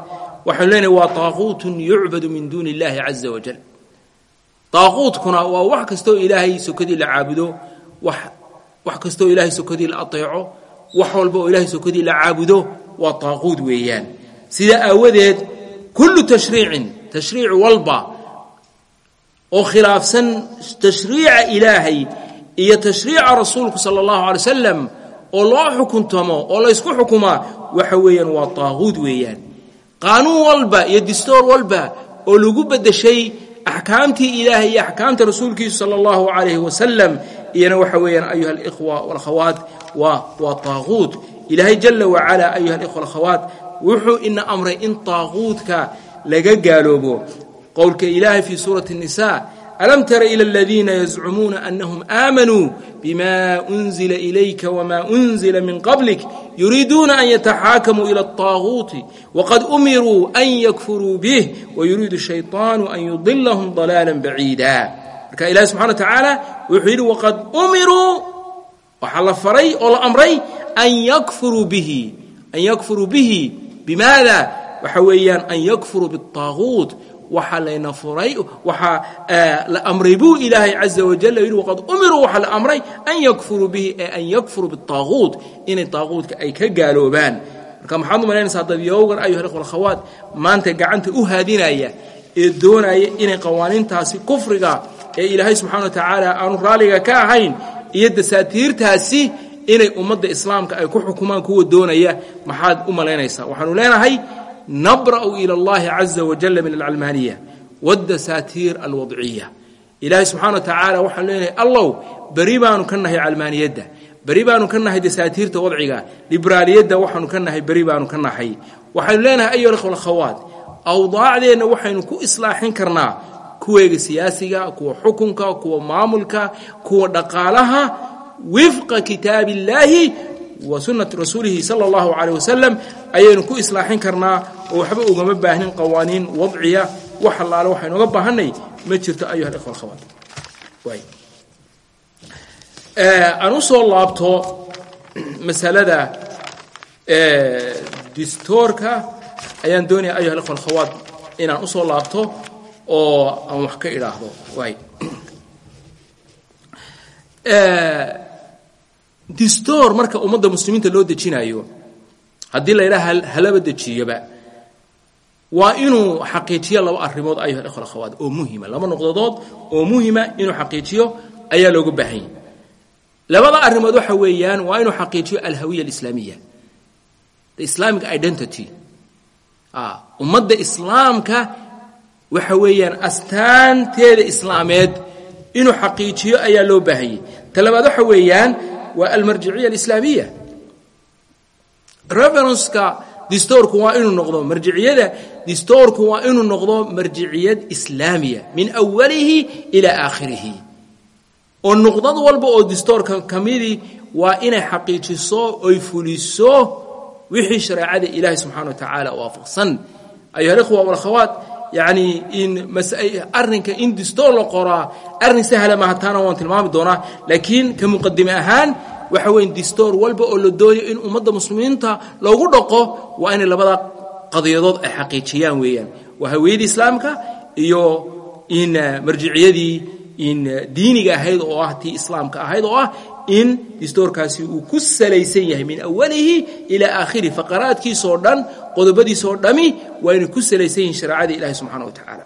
[SPEAKER 3] waxaynu leenahay waa taaquutun yucbadu min duuni illahi caza wajal daaquudkuna waa wax kastoo ilaahay sokadii la caabudo wax kastoo ilaahay sokadii la ateeco wax walba oo ilaahay sokadii la caabudo waa daaquud weeyaan. Sidaa aawadeed kullu tashriicin tashriic walba oo khilaafsan tashriica ilaahay iyo tashriica rasuulku sala allahu alay wasalam oo loo xukuntamo oo laysku xukumaa waxa weeyaan waa daaquud weeyaan. Qaanuun walba iyo distoor walba oo lagu beddeshay axkaamtii ilaahay iyo axkaamta rasuulkiisu sala allahu calayhi wasalam iyana waxa weeyaan ayuha alikhwa walakhawaat waa waa taaquud ilaahay jala wacala ayuha alikhwa walakhawaat wuxuu ina amray in taaquudka laga gaaloobo qowlka ilaahay fii suurati الnisa alam tara ilى اladiina yazcumuuna anahum aamanuu bima unzila ilayka wma unzila min qablik yuriiduuna an yataxaakamuu ilى الطaaguuti waqad umiruu an yakfuruu bih wayuriidu shayطaanu an yudilahum ضalaala baciida marka ilahi subxana wa tacaala wuxuu yidhi waqad umiruu waxaa la faray oo la amray an yakfuruu bihi an yakfuruu bihi bimaada waxa weeyaan an yakfuruu bالطaaguut waxaa layna furay waxaa la amray buu ilaahay caza wajal yidhi waqad umiruu waxaa la amray an yakfuruu bihi ee an yakfuruu biطaaguut inay taaguutka ay ka gaaloobaan. Marka maxaad u malaynaysaa dadyowgan ayuha ikhwa alkhawaat maanta gacanta u haadinaya ee doonaya inay qawaaniintaasi kufriga ee ilaahay subxana wa tacaala aanu raalliga ka ahayn iyo dasaatiirtaasi inay ummadda islaamka ay ku xukumaan kuwa doonaya maxaad u malaynaysaa. Waxaanu leenahay nabra'u ila allahi caza wajala min alcalmaaniya wاdasaatiir alwadciya ilaahay subxana wa tacaala waxaanu leenahay allow beri baanu ka nahay calmaaniyadda beri baanu ka nahay dasaatiirta wadciga libraaliyadda waxaanu ka nahay beri baanu ka nahay waxaynu leenahay ayuha ikhwa alkhawaat awdaacdeenna waxaynu ku islaaxin karnaa kuweega siyaasiga kuwa xukunka kuwa maamulka kuwa dhaqaalaha wifqa kitaabi illaahi wa sunnati rasuulihi sala allahu calayh wasalam ayaynu ku islaaxin karnaa oo waxba ugama baahnin qawaaniin wadciya wax allaale waxaynu oga baahanay ma jirto ayuha alikhwa alkhawaat aan u soo laabto masalada distoorka ayaan doonaya ayuha alikhwa alkhawaat inaan u soo laabto oo aan wax ka idhaahdo distoor marka ummadda muslimiinta loo dejinayo haddii la yidhaha halaba dejiyoba waa inuu xaqiijiyo laba arrimood ayuha ikhwa akhawaat oo muhima. Laba noqdadood oo muhima inuu xaqiijiyo ayaa looga baahan yahy labada arrimood waxa weeyaan waa inuu xaqiijiyo alhawiya alislaamiya the islamic identity. Ummadda islaamka waxa weeyaan astaanteeda islaameed inuu xaqiijiyo ayaa loo baahanyay ta labaad waxa weeyaan waa almarjiciya alislaamiya referenska distoorku waa inuu noqdo marjiciyada distoorku waa inuu noqdo marjiciyad islaamiya min awalihi ilaa aakhirihi. Oo nuqdad walba oo distoorka ka waa inay xaqiijiso oy fuliso wixii shareecada ilaahay subxana wa tacaala waafaqsan. Ayuha alikhwa walakhawaat yacni in arrinka in distoor la qoraa arrin sahla maaha taana waan tilmaami doonaa. Laakiin ka muqadime ahaan waxa weeye distoor walba oo la doonayo in ummadda muslimiinta loogu dhaqo waa inay labada qadiyadood ay xaqiijiyaan weeyaan. Waa hawiyadii islaamka iyo in marjiciyadii in diiniga ahayd oo ah tii islaamka ahayd oo ah in distoorkaasi uu ku salaysan yahay min awalihi ilaa aakhirihi faqaraadkiisoo dhan qodobadiisoo dhami waa inay ku salaysan yihiin shareecadii ilahi subxaana wa tacaala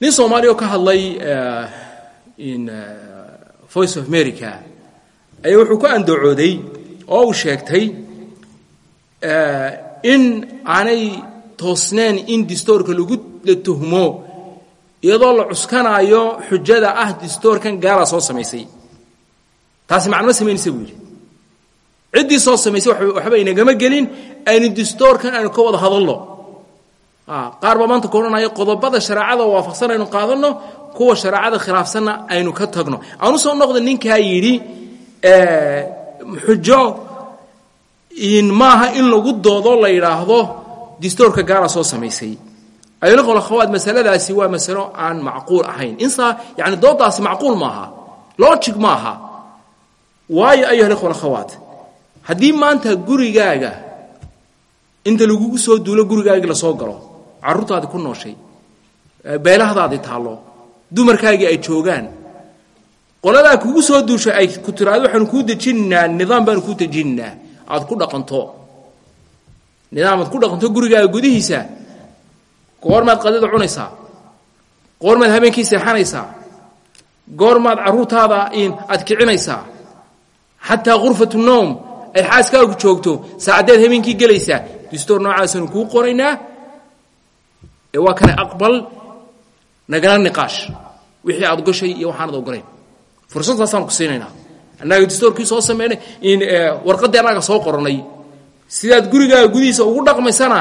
[SPEAKER 3] nin soomaaliya oo ka hadlay in voice of america ayaa wuxuu ku andoocooday oo uu sheegtay in aanay toosneen in distoorka lagu la tuhmo iyadoo la cuskanaayo xujada ah distoorkan gaala soo samaysay taasi macnoma samaynaysa buu yidhi. Ciddii soo samaysay waxba inagama gelin aynu distoorkan aynu ka wada hadalno. Qaar baa maanta ka odhanaya qodobada shareecada waafaqsan aynu qaadanno kuwa shareecada khilaafsanna aynu ka tagno. Aanu soo noqda ninkaa yidhi xujo maaha in lagu doodo la yidhaahdo distoorka gaala soo samaysay. Ayulikhwal akhawaat masaladaasi waa masalo aan macquul ahayn. Insaa yani doodaasi macquul maaha logic maaha waayo ayuha alikhwa akhawaat haddii maanta gurigaaga inta lagugu soo duulo gurigaagii la soo galo carruurtaadii ku nooshay beelahdaadii taallo dumarkaagii ay joogaan qoladaa kugu soo duushay ay ku tiraado waxaanu kuu dejinaynaa nidaam baanu kuu dejinaynaa aad ku dhaqanto. Nidaam aad ku dhaqanto gurigaaga gudihiisa goormaad qadida cunaysaa goormaad habeenkii seexanaysaa goormaad carruurtaada aad kicinaysaa xataa khurfatu noom ay xaaskaagu joogto saacaddeed habeenkii gelaysaa distoor noocaasanu kuu qoraynaa ee waa kana aqbal nagala niqaash. Wixii aad gashay iyo waxaanad ogolayn fursadtaasaan ku siinaynaa. Annaga distoorkii soo sameynay warqaddii annaga soo qorannay sidaad gurigaaga gudihiisa ugu dhaqmaysana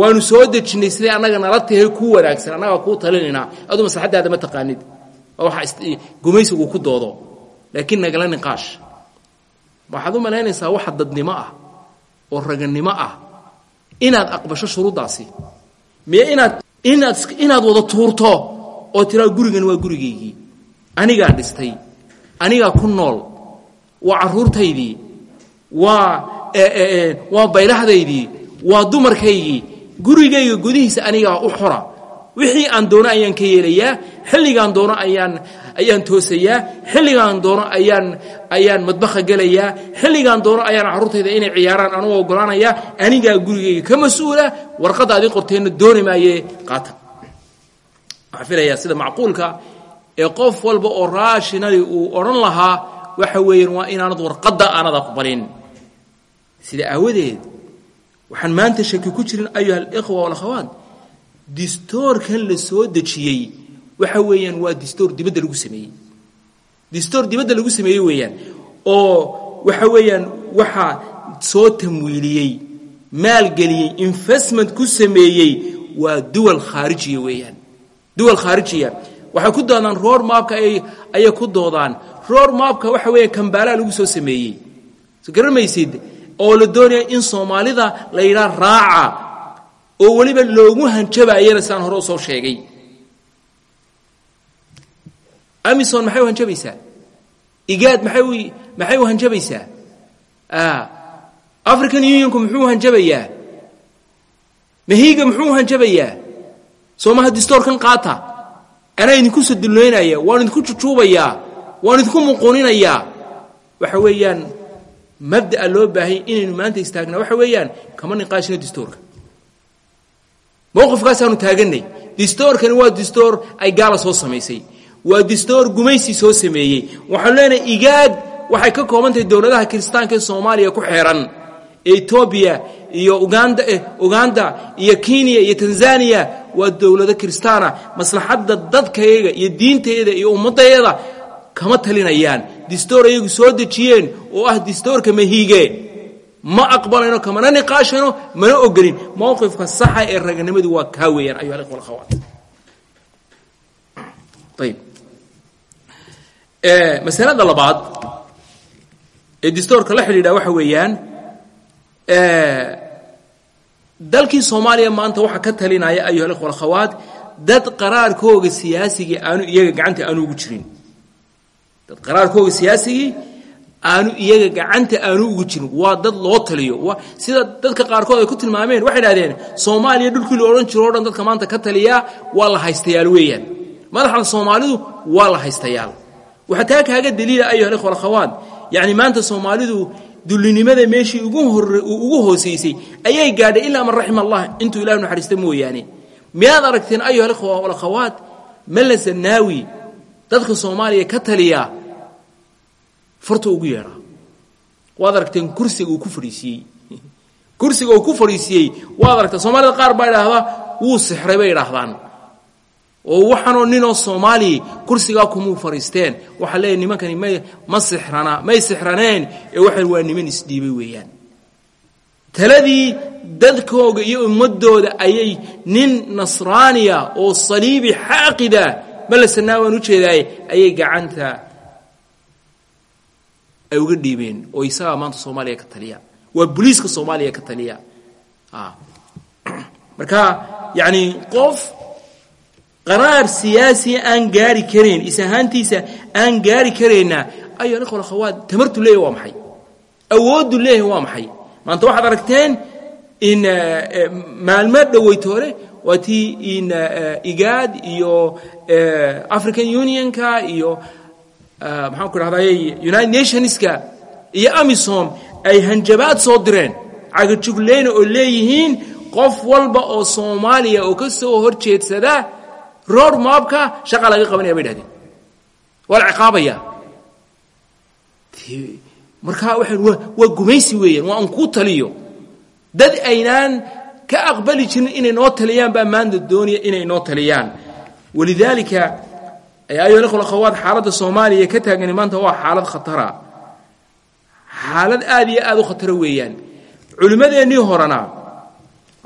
[SPEAKER 3] waanu soo dejinnay siday annaga nala tahay ku wanaagsan annagaa kuu talinaynaa. Aduu maslaxaddaada ma taqaanid. Waxa gumaysigu ku doodo. Laakiin nagala niqaash waxaad u malaynaysaa waxa dadnimo ah oo ragannimo ah inaad aqbasho shuruuddaasi miye inaad inaad inaad wada tuurto oo tiraa gurigan waa gurigaygii anigaa dhistay anigaa ku nool waa carruurtaydii waa waa baylahdaydii waa dumarkaygii. Gurigayga gudihiisa anigaa u xora. Wixii aan doono ayaan ka yeelayaa xilligaan doono ayaan ayaan toosayaa xilligaan doono ayaan ayaan madbaha gelayaa xilligaan doono ayaan carruurtayda inay ciyaaraan anugu ogolaanayaa anigaa gurigayga ka mas'uula warqadda adii dooni maayee qaata. Waxaan filayaa sida macquulka ee qof walba oo raashinali uu odhan lahaa waxa weeyaan waa inaanad warqadda aanad aqbalin sida aawadeed waxaan maanta shaki ku jirin ayuha alikhwa walakhawaat distoorkan la soo dejiyey waxa weeyaan waa distoor dibadda lagu sameeyey. Distoor dibadda lagu sameeyey weeyaan oo waxa weeyaan waxaa soo tamwiiliyey maalgeliyey investment ku sameeyey waa duwal khaarijiya weeyaan. Duwal khaarijiya waxay ku doodaan roor maabka ayay ku doodaan. Roor maabka waxa weeyaan kambaalaa lagu soo sameeyey. So garanmaysid oo la doonaya in soomaalida la raaca oo weliba loogu hanjabaayana sidaan hore u soo sheegay amison maxay u hanjabaysaa? Igaad maxay u maxay u hanjabaysaa? African unionku muxuu hanjabayaa? Mahiiga muxuu hanjabayaa? Soomaha distoorkan qaata? Anaa idinku sadulnaynaya waan idinku jujuubayaa waan idinku muquuninayaa waxa weeyaan mabda'a loo baahanya inaynu maanta istaagnaa waxa weeyaan kama niqaashina distoorka. Mowqifkaasaanu taaganay distoorkani waa distoor ay gaala soo samaysay waa distoor gumaysi soo sameeyey. Waxaanu leenahay igaad waxay ka kooban tahay dowladaha kiristaanka ee soomaaliya ku xeeran. Ee etoobiya iyo uganda uganda iyo kenya iyo tanzaniya waa dowlado kiristaana. Maslaxadda dadkayaga iyo diinteeda iyo ummadayada kama talinayaan. Distoor ayagu soo dejiyeen oo ah distoorka mahiige. Ma aqbalayno kamana niqaashano mana ogolin mowqifka saxa ee raganimadu waa kaa weeyaan ayuha alikhwa alkhawaat ayib masalada labaad ee distoorka la xidhiidha waxa weeyaan dalkii soomaaliya maanta waxaa ka talinaya ayuha alikhwa alkhawaat dad qaraarkooga siyaasigii aanu iyaga gacanta aanu ugu jirin. Dad qaraarkooga siyaasigii aanu iyaga gacanta aanu ugu jirin. Waa dad loo taliyo. Sida dadka qaarkood ay ku tilmaameen waxay idhahdeen soomaaliya dhulkii la odhan jiro o dhan dadka maanta ka taliyaa waa la haystayaal weeyaan. Madaxda soomaalidu waa la haystayaal waxaa taa kaaga daliila ayuha alikhwa alkhawaat yacni maanta soomaalidu dullinimada meeshii ugu hoosaysay ayay gaadhay ilaa man raxima allah intuu ilah naxariista mooyaane miyaad aragteen ayuha alikhwa alkhawaat malla zanaawi dadka soomaaliya ka taliya farta ugu yeedhaa waad aragteen kursiga uu ku fadhiisiiyey kursiga uu ku fadhiisiiyey waad aragteen soomaalida qaar baa idhaahdaa wuu sixray bay idhaahdaan oo waxaanoo ninoo soomaaliya kursigaa kumuu fadhiisteen waxaa leeyahy nimankani may ma sixrana may sixraneen ee waxan waa niman isdhiibay weeyaan. Taladii dadkooga iyo ummadooda ayay nin nasraaniya oo saliibi xaaqida mala sanaa waan ujeedaaye ayay gacanta ay uga dhiibeen oo isagaa maanta soomaaliya ka taliya. Waa boliiska soomaaliya ka taliya. Marka yacni qof qaraar siyaasiya aan gaari karayn is ahaantiisa aan gaari karayna ayuha alikhwa alkhawaat tamartu leeyahy waa maxay? Awooddu leeyahay waa maxay? Maanta waxaad aragteen in maalmo dhoweytoole waa tii in igaad iyo african unionka iyo maxaan ku dhahday united nationska iyo amisom ay hanjabaad soo direen. Cagajuglayna oo leeyihiin qof walba oo soomaaliya oo ka soo hor jeedsada road mapka shaqa laga qabanaya bay dhahdeen waa la ciqaabaya. Markaa waxaan waa gumaysi weeyaan waa aan kuu taliyo. Dad aynaan ka aqbali jirin inay noo taliyaan baa maanta doonaya inay noo taliyaan. Walidaalika ayuha ikhwa akhawaat xaaladda soomaaliya ka taagani maanta waa xaalad khatara. Xaalad aad iyo aad u khatara weeyaan. Culimmadeennii horena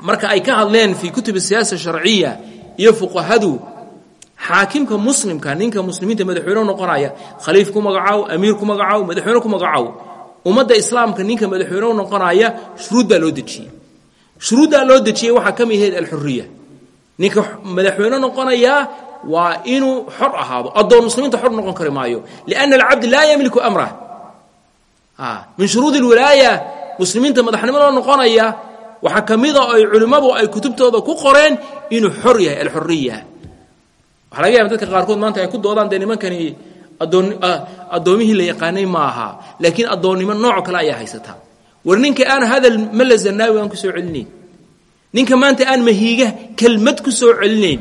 [SPEAKER 3] marka ay ka hadleen fii kutubi siyaasa sharciya iyo fuqahadu xaakimka muslimka ninka muslimiinta madaxweyne noqonaya khaliif ku magacaw amiir ku magacaw madaxweyne ku magacaw ummadda islaamka ninka madaxweyne noqonaya shuruud baa loo dejiyey shuruuddaa loo dejiyey waxaa ka mid ahayd alxuriya ninka madaxweyne noqonayaa waa inuu xor ahaado addoon muslimiinta xor noqon kari maayo. Lianna alcabd laa yamliku amrah min shuruudi alwilaaya muslimiinta madaxnimadoo noqonaya waxaa ka mida ay culimmadu ay kutubtooda ku qoreen inuu xor yahay alxuriya waxaa laga yaba dadka qaarkood maanta ay ku doodaan dee nimankani addoomihii la yaqaanay ma aha laakiin addoonnimo nooc kale ayaa haysataa war ninka aan hadal mala zanaawi aan ku soo celinayn ninka maanta aan mahiiga kelmad ku soo celinayn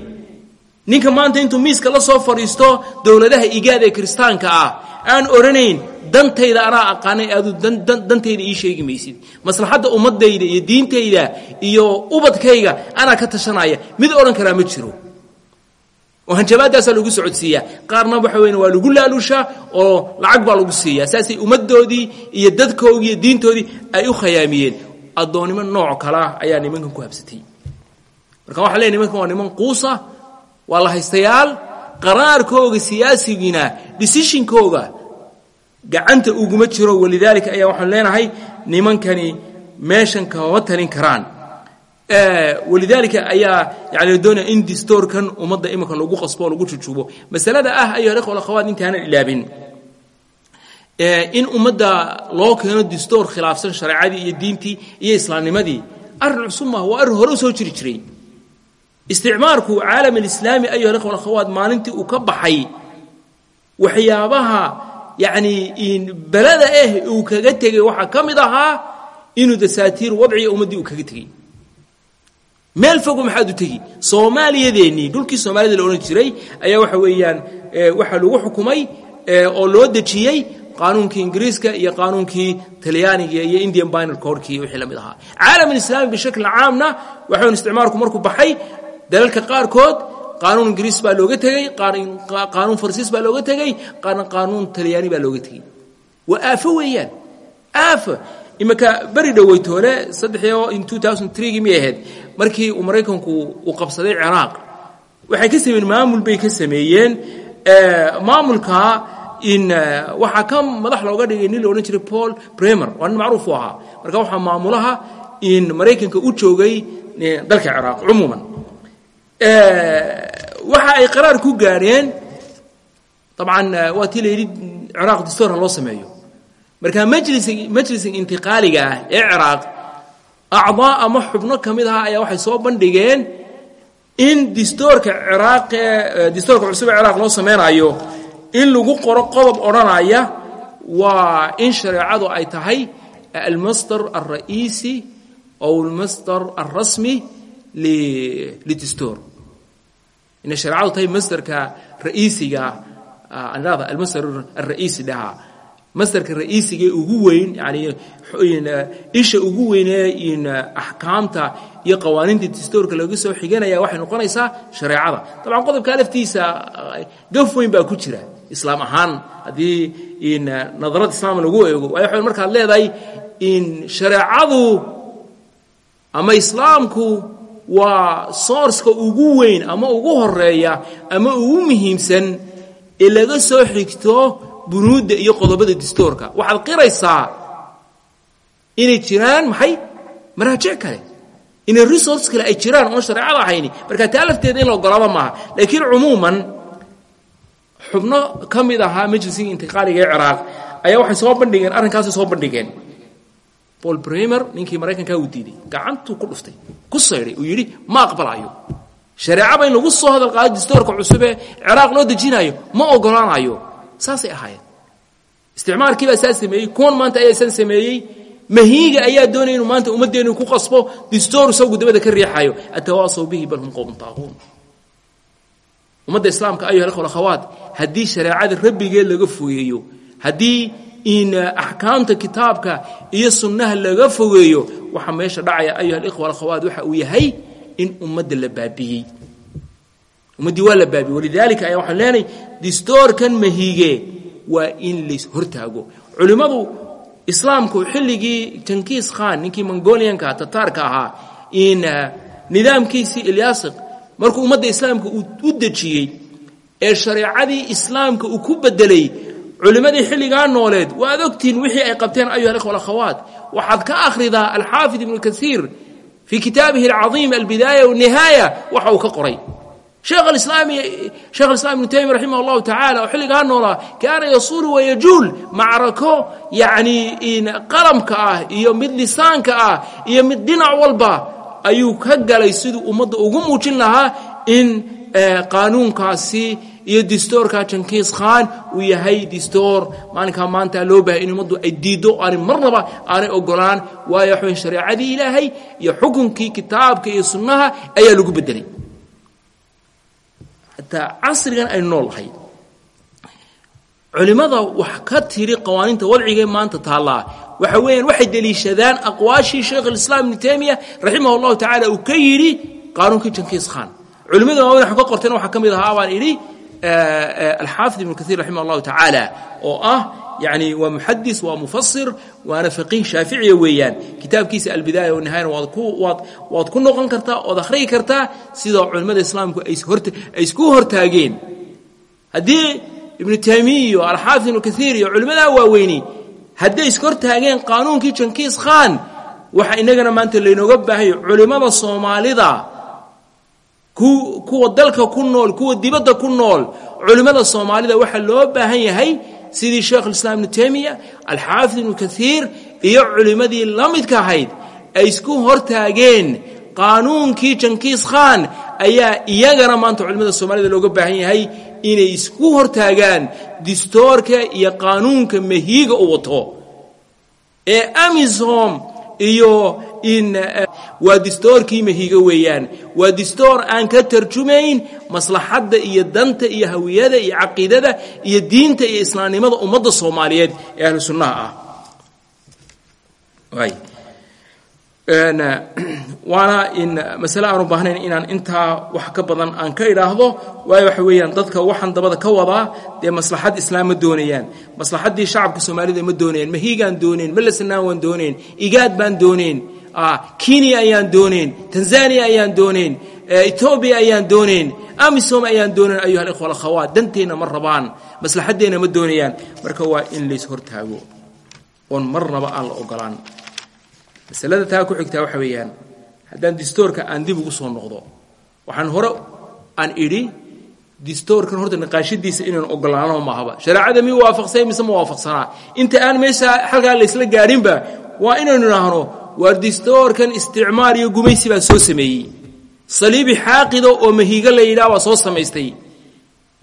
[SPEAKER 3] ninka maanta intuu miiska la soo fadhiisto dowladaha igaad ee kiristaanka ah aan odhanayn dantayda anaa aqaanay aadu dantayda ii sheegi maysid. Maslaxadda ummadayda iyo diintayda iyo ubadkayga anaa ka tashanaya mid odhan karaa ma jiro. Oo hanjabaadaasaa lagu socodsiiyaa qaarna waxa weyn waa lagu laalushaa oo lacag baa lagu siiyaa saasay ummaddoodii iyo dadkoodii iyo diintoodii ay u khayaamiyeen addoonnimo nooc kalea ayaa nimankan ku habsatay. Marka waxa leey nimankan waa niman quusa waa la haystayaal qaraarkooga siyaasigiina decisionkooga gacanta uguma jiro walidaalika ayaa waxaan leenahay nimankani meeshan kama talin karaan. Walidaalika ayaa yani doonaya in distoorkan ummadda iminka lagu qasbo lagu jujubo masalada ah ayuha ikhwa alakhawaat intaanan ilaabin. In ummadda loo keeno distoor khilaafsan shareecadii iyo diintii iyo islaamnimadii arrin cusub waa arrin hore u soo jiri jiray. Isticmaarku caalam alislaami ayuha ikhwa alakhawaat maalintii uu ka baxay waxyaabaha yacni belada ah uu kaga tegey waxaa ka mid ahaa inuu dasaatiir wadciga ummaddii uu kaga tegey meel fogu maxaad u tegi. Soomaaliyadeennii dhulkii soomaalida la odhan jiray ayaa waxa weeyaan waxaa lagu xukumay oo loo dejiyey qaanuunkii ingiriiska iyo qaanuunkii talyaaniga iyo indian binal codkii iyo wixii la mid ahaa. Caalam alislaami bishakli caamna waxawn isticmaalku markuu baxay dalalka qaarkood qaanuun ingiriis baa looga tegey qaanuun farsiis baa looga tegey qaarna qaanuun talyaani baa looga tegey waa aafo weeyaan aafo iminka beri dhoweytoole saddexiyo in threegii miyay ahayd markii uu maraykanku uu qabsaday ciraaq waxay ka sameeyeen maamul bay ka sameeyeen maamulka in waxaa ka madax looga dhigay nin la odhan jiray paul bremer waa nin macruuf u ahaa marka waxaa maamulaha in maraykanka u joogay dalka ciraaq cumuuman waxa ay qaraar ku gaadheen dabcan waa tii la yidhi ciraaq dastoorha loo sameeyo. Marka majlis majliska intiqaaliga ah ee ciraaq acdaa ama xubno ka mid aha ayaa waxay soo bandhigeen in distoorka ciraaq distoorka cusub ee ciraaq loo samaynayo in lagu qoro qodob odhanaya waa in shareecadu ay tahay almasdar alra'iisi aw almasdar alrasmi lidistoor inay shareecadu tahay masdarka ra'iisiga anada almasdar alra'iisi dhahaa masdarka ra'iisiga ee ugu weyn yani isha ugu weynee axkaamta iyo qawaaniinta distoorka laga soo xiganaya waxay noqonaysaa shareecada dabcan qodobkaa laftiisa gaf weyn baa ku jira islaam ahaan haddii in nadarada islaam lagu eego waayo waxay markaad leedahay in shareecadu ama islaamku waa soorska ugu weyn ama ugu horreeya ama ugu muhiimsan ee laga soo xigto bunuudda iyo qodobada distoorka waxaad qiraysaa inay jiraan maxay? Maraajic kale. Inay resource kale ay jiraan oon shareecada ahayni. Marka taa lafteeda in la ogolaado maaha laakiin cumuuman xubno ka mid ahaa majlisigii intiqaaliga ee ciraaq ayaa waxay soo bandhigeen arrinkaasay soo bandhigeen paul bremer ninkii maraykankaa uu diiday gacantuu ku dhuftay ku saydhay uu yidhi ma aqbalayo shareecaba in lagu soo hadal qaado distoorka cusubee ciraaq loo dejinayo ma ogolaanayo saasay ahaayeen. Isticmaalkii baa saa sameeyey kuwan maanta ayaa san sameeyey. Mahiiga ayaa doonaya inuu maanta ummaddeenu ku qasbo distoor isagu dabada ka riixayo atawaasaw bihi bal hum qowmun taaquun. Ummadda islaamka ayuha alkhwa akhawaat haddii shareecada rabbigeed laga fogeeyo haddii in axkaamta kitaabka iyo sunnaha laga fogeeyo waxaa meesha dhacaya ayuha alikhwa alakhawaat waxa uu yahay in ummadda la baabiyey. Ummaddii waa la baabiyey. Walidaalika ayaa waxaan leenahay distoorkan mahiige waa in lays hortaago. Culimmadu islaamku xilligii jankiis khan ninkii mongolianka tataarka ahaa in nidaamkiisii ilyasiq markuu ummadda islaamka u dejiyey ee shareecadii islaamka uu ku bedelay culimmadii xilligaa nooleed waad ogtihiin wixii ay qabteen ayuha alikhwa alakhawaat waxaad ka akhridaa alxaafid ibnu kasiir fii kitaabihi alcadiim albidaaya wanihaaya waxa uu ka qoray. Sheekh alislaam ibnu taymiya raximah allahu tacala oo xilligaa noolaa kaana yasuulu wayajuul macrako yacni in qalamka ah iyo mid lisaanka ah iyo mid dhinac walba ayuu ka galay siduu ummadda ugu muujin lahaa in qaanuunkaasi iyo distoorka jankiis khan uu yahay distoor. Maalinkaa maanta loo bahay in ummaddu ay diiddo aanay marnaba aanay ogolaan waayo waxaweyn shareecadii ilaahay iyo xukunkii kitaabka iyo sunnaha ayaa lagu beddelay. Hataa casrigan aynu noolahay culimmada wax ka tiri qawaaniinta wadcigae maanta taallaa. Waxa weeyaan waxay deliishadaan aqwaashii sheekh alislaam ibnu taymiya raximah allahu tacala uu ka yidhi qaanuunkii jankiis khan. Culimmada waaweyn wax ka qorteen waxaa ka mid ahaa baan idhi alxaafid ibnu kaiir raximah allahu tacaala oo ah yani waa muxadis waa mufasir waana faqiih shaaficiya weeyaan kitaabkiisa albidaaya wanihayana waad ku noqon kartaa ood akhrigi kartaa sidoo culimmada islaamku ay isku hortaageen haddii ibnu taymiya iyo alxaafid ibnu kaiir iyo culimmadaa waaweyni hadday ishortaageen qaanuunkii jankiis khan waxa inagana maanta laynooga baahayo culimmada soomaalida kuwa dalka ku nool kuwa dibadda ku nool culimmada soomaalida waxaa loo baahan yahay sidii sheekh alislaam ibnu taymiya alxaafid ibnu kaiir iyo culimmadii la midka ahayd ay isku hortaageen. Qaanuunkii jankiis khan ayaa iyagana maanta culimmada soomaalida looga baahan yahay inay isku hortaagaan distoorka iyo qaanuunka mahiiga u wato. Ee amisom iyo in waa distoorkii mahiga weeyaan. Waa distoor aan ka tarjumayn maslaxadda iyo danta iyo hawiyada iyo caqiidada iyo diinta iyo islaamnimada ummadda soomaaliyeed ee ahlu sunnaha ah waana masale aanu baahnayn inaan intaa wax ka badan aan ka idhaahdo waayo waxa weeyaan dadka waxaan dabada ka wadaa dee maslaxad islaam ma doonayaan. Maslaxaddii shacabka soomaalida ma doonayaan mahiigaan doonayn malasanaan waan doonayn igaad baan doonayn kenya ayaan doonayn tanzania ayaan doonayn etoobiya ayaan doonayn amisom ayaan doonayn ayuha alikhwa alakhawaat danteenna ma rabaan maslaxaddeenna ma doonayaan. Marka waa in lays hortaago oon marnaba aan la ogolaan masalada taa ku xigtaa waxa weeyaan haddaan distoorka aan dib ugu soo noqdo waxaan hore aan idhi distoorkan horta naqaashadiisa inaan ogolaano mahaba shareecada mi waafaqsay mise ma waafaqsanaa? Inta aan meesha halkaa laysla gaadhinba waa inaynu idhaahno waar distoorkan isticmaar iyo gumaysi baa soo sameeyey. Saliibi xaaqida oo mahiigo la yidhaha baa soo samaystay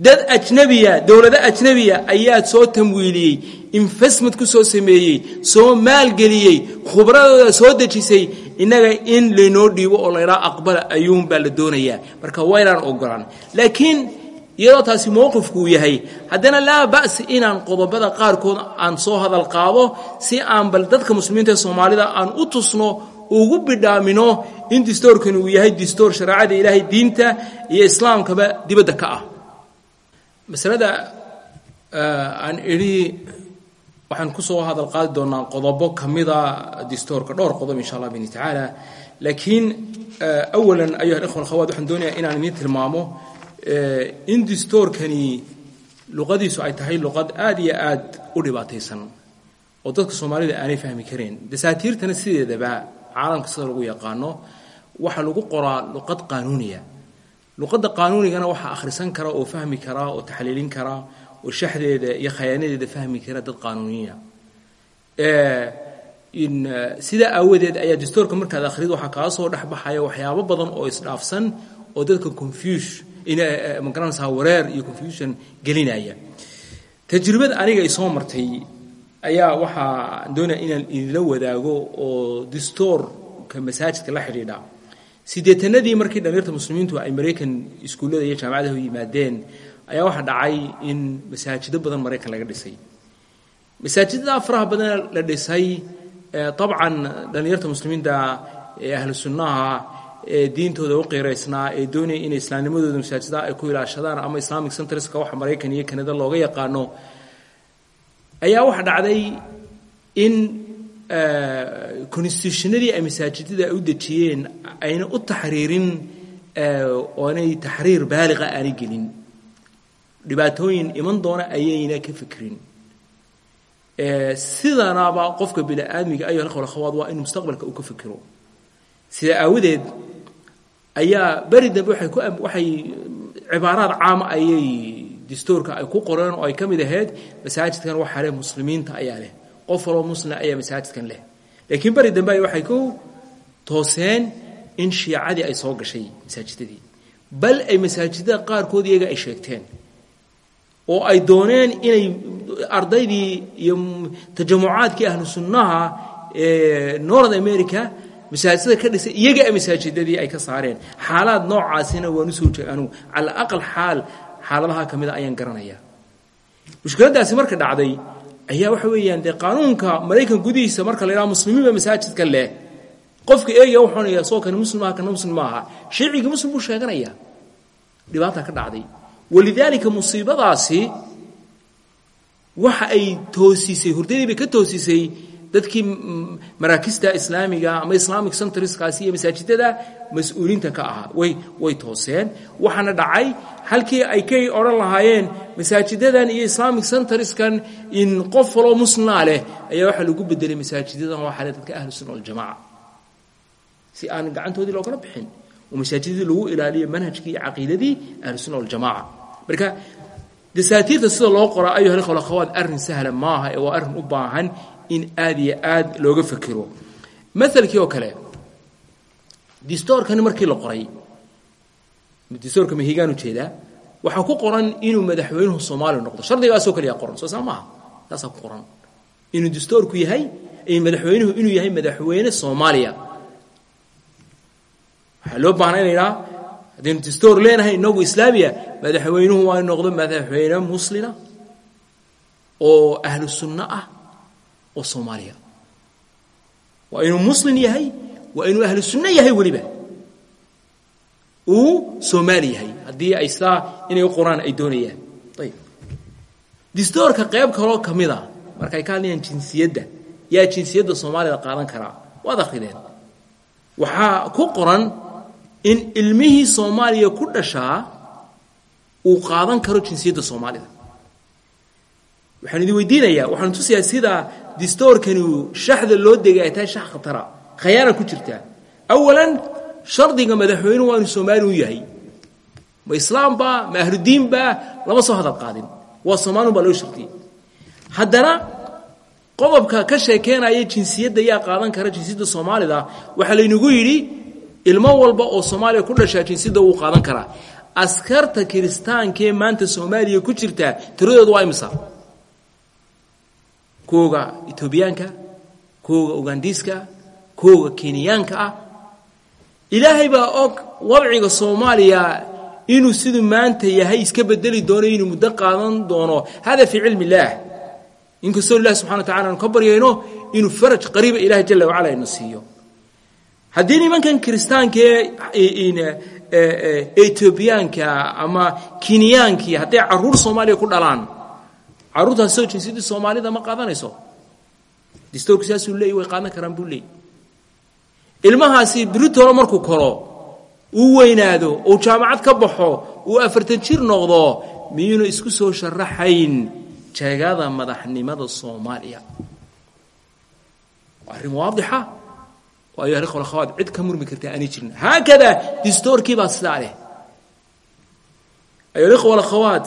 [SPEAKER 3] dad ajnabiya dowlado ajnabiya ayaad soo tamwiiliyey infasmad ku soo sameeyey soo maalgeliyey khubradooda soo dejisay innaga in laynoo dhiibo oo laydhaa aqbala ayuunbaa la doonayaa marka waa inaan ogolaan laakiin iyadoo taasi mowqifku uu yahay haddana laa ba'si inaan qodobada qaarkood aan soo hadal qaado si aan bal dadka muslimiinta ee soomaalida aan u tusno ugu bidhaamino in distoorkani uu yahay distoor shareecada ilaahay diinta iyo islaamkaba dibadda ka ah masalada aan idhi waxaan ku soo hadal qaadi doonaa qodobo ka mida distoorka dhowr qodob insha allah bini tacaala laakiin awalan ayuha alikhwa alkhawaat waxaan doonayaa inaan idiin tilmaamo in distoorkani luqadiisu ay tahay luqad aad iyo aad u dhibaataysan oo dadka soomaalida aanay fahmi kareen. Dasaatiirtana sideedaba caalamka sida lagu yaqaano waxaa lagu qoraa luqad qaanuuniya luqadda qaanuunigana waxaa akhrisan kara oo fahmi kara oo taxliilin kara oo shaxdeeda iyo khayaanadeeda fahmi kara dad qaanuuniya. Sidaa aawadeed ayaa dastoorka markaad akhrido waxaa kaa soo dhexbaxaya waxyaabo badan oo isdhaafsan oo dadka confuse ma garanaysaa wareer iyo confusion gelinaya. Tajribad aniga ay martay ayaa waxaa doonaya inaan idinla wadaago oo dastoorka masaajidka la xidhiidha sideetanadii markii dhalinyarta muslimiintu ay maraykan iskuullada iyo jaamacadaha u yimaadeen ayaa waxaa dhacay in masaajido badan maraykan laga dhisay. Masaajidada faraha badan la dhisay dabcan dhalinyarta muslimiinta ee ahlu sunnaha ee diintooda u qiiraysnaa ee doonaya inay islaamnimadooda masaajidaha ay ku ilaashadaan ama islamic centreska waxa maraykan iyo kanada looga yaqaano ayaa waxaa dhacday in constitutionadii ay masaajidada u dejiyeen ayna u taxriirin oonay taxriir baaliqa aanay gelin. Dhibaatooyin iman doona ayayna ka fikrin. Sidanaba qofka bini aadmiga ayuha alkhwa alkhawaad waa inuu mustaqbalka uu ka fikiro. Sida aawadeed ayaa beri dambe waxay ku waxay cibaaraad caama ayay dastoorka ay ku qoreen oo ay ka mid ahayd masaajidkan waxaa leh muslimiinta ayaa leh. Qof waloo muslima ayaa masaajidkan leh. Laakiin beri dambe ay waxay ku tooseen in shiicadii ay soo gashay masaajidadii. Bal ay masaajidada qaarkood iyaga ay sheegteen oo ay dooneen inay ardaydii iyo tajamucaadkii ahlu sunnaha north america masaajidada ka dhisay iyaga masaajidadii ay ka saareen. Xaalaad noocaasina waan u soo jeeg anugu cala aqal xaal xaaladaha ka mida ayaan garanayaa mushkiladdaasi marka dhacday ayaa waxa weeyaan dee qaanuunka maraykan gudihiisa marka la yidhaha muslimiinba masaajidka leh qofka eegaya wuxuu onayaa soo kani muslim aha kana muslim ma muslim buu sheeganaya dhibaata ka dhacday. Walidaalika musiibadaasi waxa ay toosisay hurdadii bay ka toosisay dadkii maraakista islaamiga ama islamic centreskaasi iyo masaajidada mas'uuliinta ka ahaa. Way way tooseen. Waxaana dhacay halkii ay kay odhan lahaayeen masaajidadan iyo islamic centreskan in qof waloo ayaa waxaa lagu bedelay masaajidadan waxaa leh dadka ahlu sunna waljamaca si aan gacantoodii loogala bixin oo masaajidadii lagu ilaaliyo manhajkii iyo caqiidadii ahlu sunna waljamaca marka dasaatiirta sida loo qoraa ayuha ikhwa akhawaat arrin sahla maaha ee waa u baahan in aad iyo aad looga fekero maalkii oo kale distoorkani markii la qoray distoorka mahigaan u jeedaa waxaa ku qoran inuu madaxweynuhu soomaaliya noqdo. Shardigaasoo kaliya qoran soo saa maaha. Ku qoran. Inuu distoorku yahay madaxweynuhu inuu yahay madaxweyne soomaaliya waxaa loo baahnaa in la yidhaha haddaynu distoor leenahay inagu islaamiya madaxweynuhu waa inu noqdo madaxweyne muslina oo ahlu sunno ah oo soomaaliya. Waa inuu muslim yahay waa inuu ahlu sunno yahay weliba. Uu soomaali yahay haddii ay saa inay u qoraan ay doonayaan. Ayib distoorka qayb kaloo ka mid a markaay ka hadlayaan jinsiyadda yaa jinsiyadda soomaalida qaadan karaa waad akrideen waxaa ku qoran in ilmihii soomaaliya ku dhashaa uu qaadan karo jinsiyadda soomaalida. Waxaan idin weydiinayaa waxaan tusayaa sida distoorkani shaxda loo degay shax khatara khayaana ku jirtaa awalan shardiga madaxweynuhu waa inuu soomaali u yahay. Ma islaamba ma ahludiinba lama soo hadal qaadin. Waa soomaalin baa loo shardiyey haddana qodobka ka sheekeynaya jinsiyadda yaa qaadan kara jinsiyadda soomaalida waxaa laynagu yidhi ilmo walba oo soomaaliya ku dhashaa jinsiyadda wuu qaadan karaa. Askarta kiristaankee maanta soomaaliya ku jirtaa tiradooda waa imisa? Kuwoga etoobiyaanka kuwoga ugandiiska kuwoga kenyaanka ah. Ilaahay baa og wadciga soomaaliya inuu siduu maanta yahay iska bedeli doono inuu muddo qaadan doono. Hada fii cilmi inkastoo ilahi subxana wa tacala aanu ka inuu faraj qariiba ilahi jala wacala ina siiyo haddii nimankan kiristaankee etoobiyaanka ama kenyaankii hadday carruur soomaaliya ku dhalaan carruurtaas soo jinsiyaddii soomaalida ma qaadanayso? Distoorku saasuu leeyay way qaadan karaan buu leeyay ilmahaasi britolo markuu koro uu weynaado uu jaamacad ka baxo uu afartan jir noqdo miyuuna isku soo sharaxayn jeegada madaxnimada soomaaliya. Arrin waadixa oo ayo hal khulakhawaad cid ka murmi karta aanay jirin. Haakada distoorkii baa sidaa leh. Ayo khulakhawaad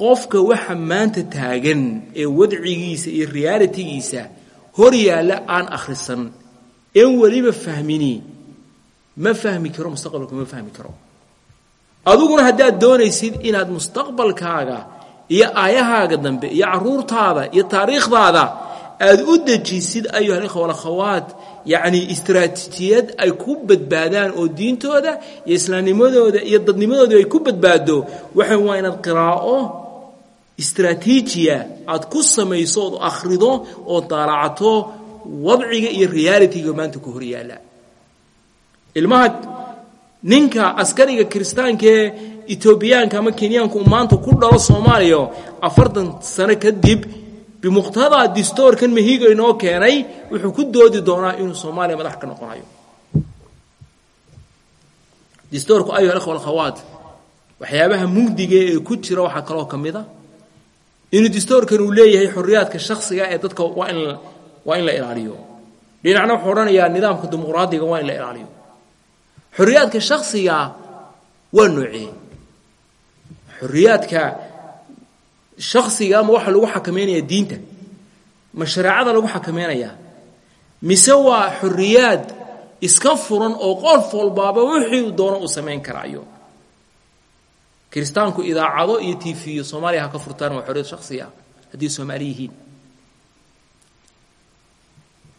[SPEAKER 3] qofka waxa maanta taagan ee wadcigiisa iyo realitigiisa hor yaalla aan akhrisan. Een weliba fahmini ma fahmi karo mustaqbalka ma fahmi karo. Adiguna haddaad doonaysid inaad mustaqbalkaaga iyo aayahaaga dambe iyo caruurtaada iyo taariikhdaada aad u dejisid ayuha alikhwa walakhawaat yacni istaraatiijiyad ay ku badbaadaan oo diintooda iyo islaamnimadooda iyo dadnimadooda ay ku badbaado waxa waa inaad qiraa'o istraatiijiya aad ku samayso ood akhrido oo daalacato wadciga iyo realitiga maanta ku hor yaalla. Ilmaha ninka askariga kiristaankaee etoobiyaanka ama kenyaanka maanta ku dhalo soomaaliya afartan sano kadib bimuqtadaa distoorkan mahiga inoo keenay wuxuu ku doodi doonaa inuu soomaaliya madax ka noqonayo. Distoorku ayuha ikhwa alkhawaat waxyaabaha mugdiga ee ku jira waxaa kaloo ka mid a inuu distoorkan uu leeyahay xorriyaadka shakhsiga ee dadka waa in waa in la ilaaliyo. Dhinacna wuxuu nidaamka dimuqraadiga waa in la ilaaliyo. Xorriyaadka shakhsiga waa noocee xorriyaadka shakhsiga ama waxaa lagu xakameynaya diinta ma shareecada lagu xakameynaya. Mise waa xorriyaad iska furan oo qof walbaaba wixii doono uu samayn karaayo. Kiristaanku idaacado iyo tifiyo soomaaliya ha ka furtaan waa xorriyad haddii soomaali yihiin.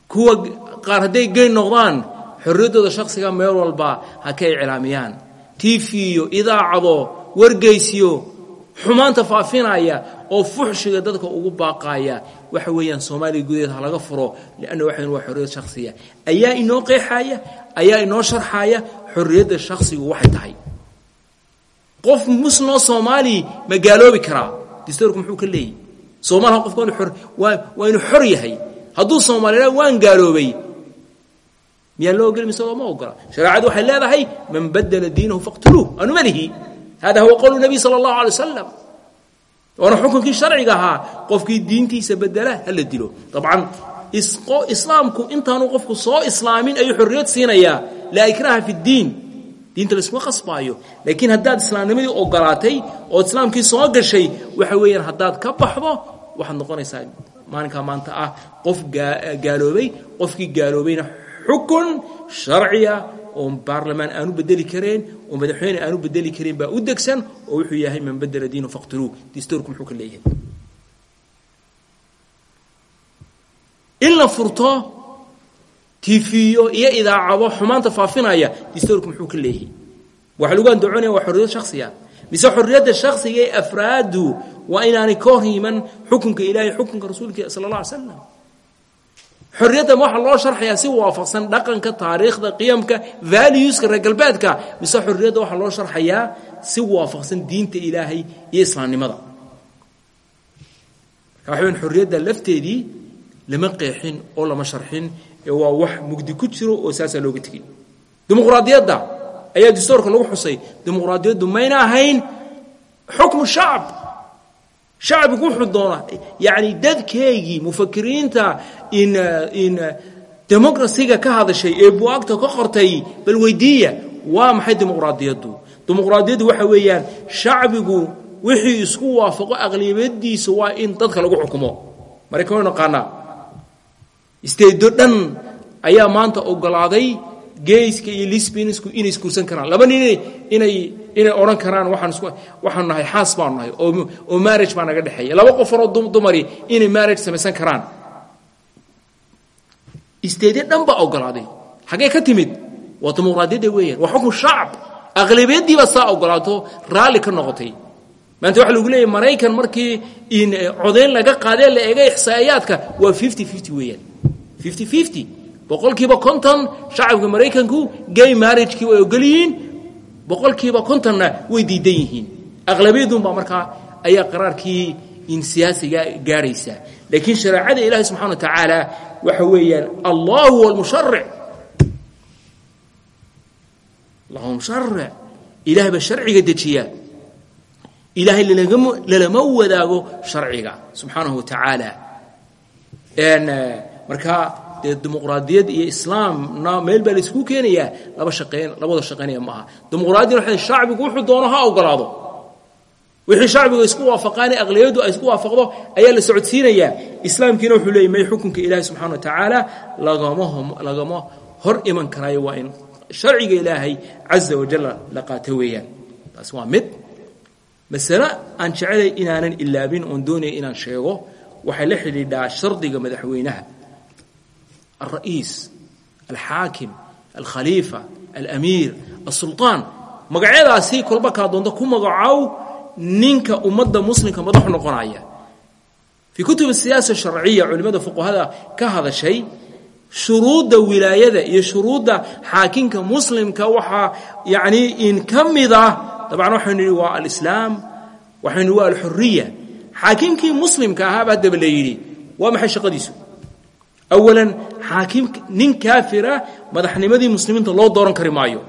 [SPEAKER 3] Kuwa qaar hadday geyn noqdaan xorriyaddooda shakhsiga meel walba ha ka iclaamiyaan. Tifiyo idaacado wargeysiyo xumaanta faafinaya oo fuxshiga dadka ugu baaqaya. Waxa weeyaan soomaaliya gudaheed ha laga furo lianna waxayn waa xorriyad shakhsiya ayaa inoo qeexaya ayaa inoo sharxaya xorriyadda shakhsigu waxay tahay. Qof musnoo soomaali ma gaaloobi karaa. Distoorku muxuu ka leeyahy soomaaliha qofka waa inuu xor yahay. Hadduu soomaalila waan gaaloobay miyaan loo ogeli mise looma ogola? Shareecadu waxay leedahay man badala diinahu faqtuluuh. Anumalihi hada huwa qowlu nabiy sala allahu alay wasalam waana xukunkii sharciga ahaa qofkii diintiisa bedela ha la dilo dabcan islaamku intaanu qofku soo islaamin ayuu xorriyad siinayaa laa ikraha fi ddiin diinta laysuma qasbaayo laakiin haddaad islaamnimadii ogolaatay ood islaamkii soo gashay waxa weeyaan haddaad ka baxdo waxaad noqonaysaa maalinkaa maanta ah qof gaaloobay qofkii gaaloobayna xukun sharciya oo baarlamaan aanu bedeli kareen oo madaxweyne aanu bedeli kareen baa u degsan oo wuxuu yahay man badela diinu faqtuluu. Distoorku muxuu ka leeyahay? In la furto tifiyo iyo idaacado xumaanta faafinaya distoorku muxuu ka leeyahay? Waxa lagu andacoonaya waa xorriyad shakhsiga. Mise xorriyadda shakhsiga ee afraadu waa inaanay ka hor yiman xukunka ilaahay xukunka rasuulka sala allah alay slam xorriyadda waxaa loo sharxayaa si waafaqsan dhaqanka taariikhda qiyamka valueska reer galbeedka mise xorriyadda waxaa loo sharxayaa si waafaqsan diinta ilaahay iyo islaamnimada. Marka waxa lafteedii lama qeexin oo lama sharxin ee waa wax mugdi ku jiro oo saasaa looga tegey. Dimuqraadiyadda ayaa dastuurka lagu xusay. Dimuqraadiyaddu mayna ahayn xukmu shacab shacbigu wuxuu doonaa yacni dadkeygii mufakiriinta in in democracyga ka hadashay ee buagta ka qortay bal weydiiya waa maxay dimuqraadiyaddu? Dimuqraadiyaddu waxa weeyaan shacbigu wixii isku waafaqo aqliyabadiisa waa in dadka lagu xukumo. Maraykan waynu isteedo dhan ayaa maanta ogolaaday geyska iyo lisbinsku inay isguursan karaan. Laba nin inay inay odhan karaan waxaan nahay xaas baanu nahay oo marriage baa naga dhexeeya. Laba qofanoo dumari inay marriage samaysan karaan. Isteedyo dhan baa ogolaaday. Xaggee ka timid? Waa dimuqraadiyadda weeyaan. Waa xukmu shacab. Aqlabiyaddiiba saa ogolaato raalli ka noqotay. Maanta waxa lagu leeyahy maraykan markii in codayn laga qaadee la eega ixsaa'iyaadka waa weeyaan. boqolkiiba konton shacabka maraykanku gay marriagekii way ogol yihiin boqolkiiba kontonna way diidan yihiin. Aqlabiyadunbaa markaa ayaa qaraarkii in siyaasiga gaadhaysa laakiin shareecada ilaahi subxana wa tacaala waxa weeyaan allah huwa almusharic allahu musharic ilaah baa sharciga dejiya. Ilaahay lalama wadaago sharciga subxaanahu wa tacaala marka dee dimuqraadiyad iyo islaamna meel baa la isku keenayaa laba shaqeyn labada shaqeynaya maaha dimuqraadiyad waxay shacbigu wuxuu doono ha ogolaado wixii shacbiga isku waafaqaane aqliyadu ay isku waafaqdo ayaa la socodsiinayaa islaamkiina wuxuu leeyay may xukunka ilaahi subxana wa tacaala lagama hor iman karaayo waa in sharciga ilaahay caza wajalla la qaato weeyaan. Taas waa mid. Masale aan jecelay inaanan ilaabin oon doonaya inaan sheego waxay la xidhiidhaa shardiga madaxweynaha alra'iis alxaakim alkhaliifa alamiir asulطaan magacyadaasi kolba kaa doonta ku magacow ninka ummadda muslimka madaxu noqonaya fii kutub siyaasa sharciya culimmada fuqahada ka hadashay shuruudda wilaayada iyo shuruudda xaakimka muslimka waxaa yacnii in ka mid ah dabcan waxaynu nidhi waa alislaam waxaynu waa alxuriya xaakimkii muslimka ahaaba haddaba la yidhi waa maxay shaqadiisu awalan xaakim nin kaafira madaxnimadii muslimiinta loo dooran kari maayo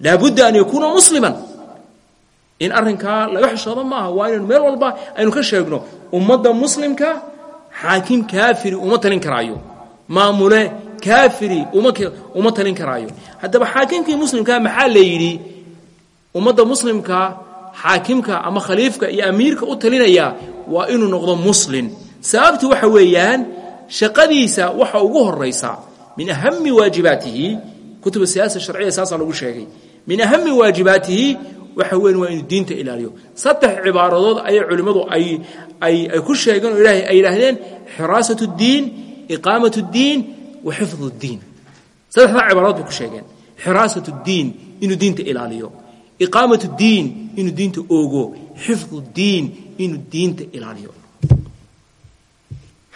[SPEAKER 3] laabudda an yakuuna musliman in arrinkaa laga xishoodo maaha waa inaynu meel walba aynu ka sheegno ummadda muslimka xaakim kaafiri uma talin karaayo maamule kaafiri uma talin karaayo haddaba xaakimkii muslimka maxaa la yidhi ummadda muslimka xaakimka ama khaliifka iyo amiirka u talinaya waa inuu shaqadiisa waxa ugu horaysa min ahami waajibaatihi kutuba siyaasa sharciya saasaa lagu sheegay min ahami waajibaatihi waxa weyn waa inuu diinta ilaaliyo saddex cibaaradood ayay culimmadu ay ay ay ku sheegeen oo ilaahay ay yidhaahdeen xiraasat اddiin iqaamat اddiin wa xifd اddiin saddexdaa cibaaradood bay ku sheegeen xiraasat اddiin inuu diinta ilaaliyo iqaamat اddiin inuu diinta oogo xifd اddiin inuu diinta ilaaliyo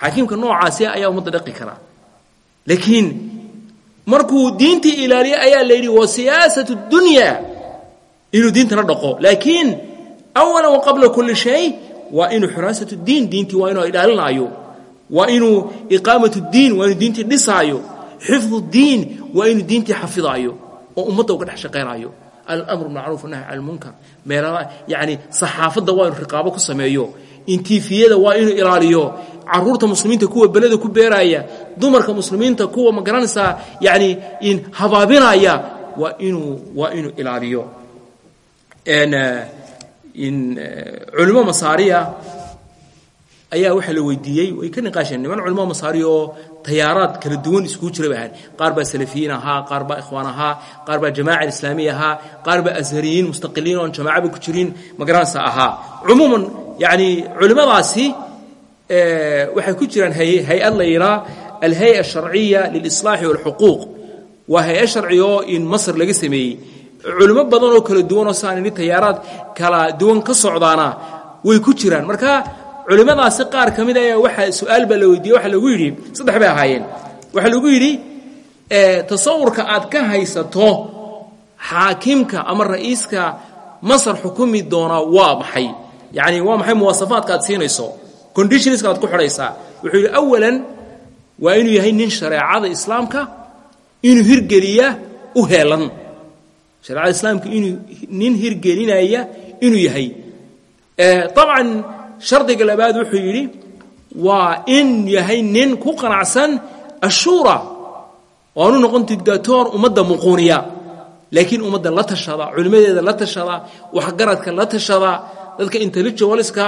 [SPEAKER 3] xaakiimka noocaasi ah ayaa ummadda dhaqi karaa. Laakiin markuu diintii ilaaliye ayaa la yidhi wa siyaasatu dunyaa inuu diintana dhaqo. Laakiin awalan wa qabla kulli shay waa inuu xuraasatu diin diintii waa inuu ilaalinaayo. Waa inuu iqaamatu diin waa inuu diintii dhisaayo. Xifdu diin waa inuu diintii xafidaayo oo ummadda uga dhex shaqaynaayo. Alamru macruuf nahy can lmunkar meelaha yacni saxaafadda waa inuu riqaabo ku sameeyo. Intiifiyada waa inuu ilaaliyo carruurta muslimiinta kuwa beleda ku beeraaya dumarka muslimiinta kuwa ma garanaysaa yani in habaabinaya waa inuu waa inuu ilaaliyo. In culimo masaariya ayaa waxaa la weydiiyey way ka niqaasheen niman culimo masaari oo tayaaraad kala duwan iskugu jira bay ahayd qaar baa salafiyiin ahaa qaar baa ikhwaan ahaa qaar baa jamaaca islaamiya ahaa qaar baa ashariyiin mustaqiliin oon jamaacaba ku jirin magaranaysa ahaa. Cumuuman yani culimmadaasi waxay ku jiraan hay'ad la yidhaa alhay-a asharciya lilislaaxi walxuquuq waa hay'a sharci oo in masr laga sameeyey. Culimo badan oo kala duwan oo saan ini tayaaraad kala duwan ka socdaana way ku jiraan. Marka culimmadaasi qaar ka mid ayaa waxaa su'aal baa la weydiiyey waxaa lagu yidhi saddex bay ahaayeen. Waxaa lagu yidhi tasawurka aad ka haysato xaakimka ama ra'iiska masar xukumi doonaa waa maxay? Yacni waa maxay muwaasafaadka aad siinayso conditionska aad ku xidhaysaa. Wuxuu yidhi awalan waa inuu yahay nin shareecada islaamka inuu hirgeliya u heelan. Shareecada islaamka inuu nin hirgelinaya inuu yahay. Dabcan shardiga labaad wuxuu yidhi waa in yahay nin ku qanacsan ashuura. Oo aanu noqon dictatoor ummadda muquuniya. Laakiin ummadda la tashada culimmadeeda la tashada waxgaradka la tashada dadka intellectualska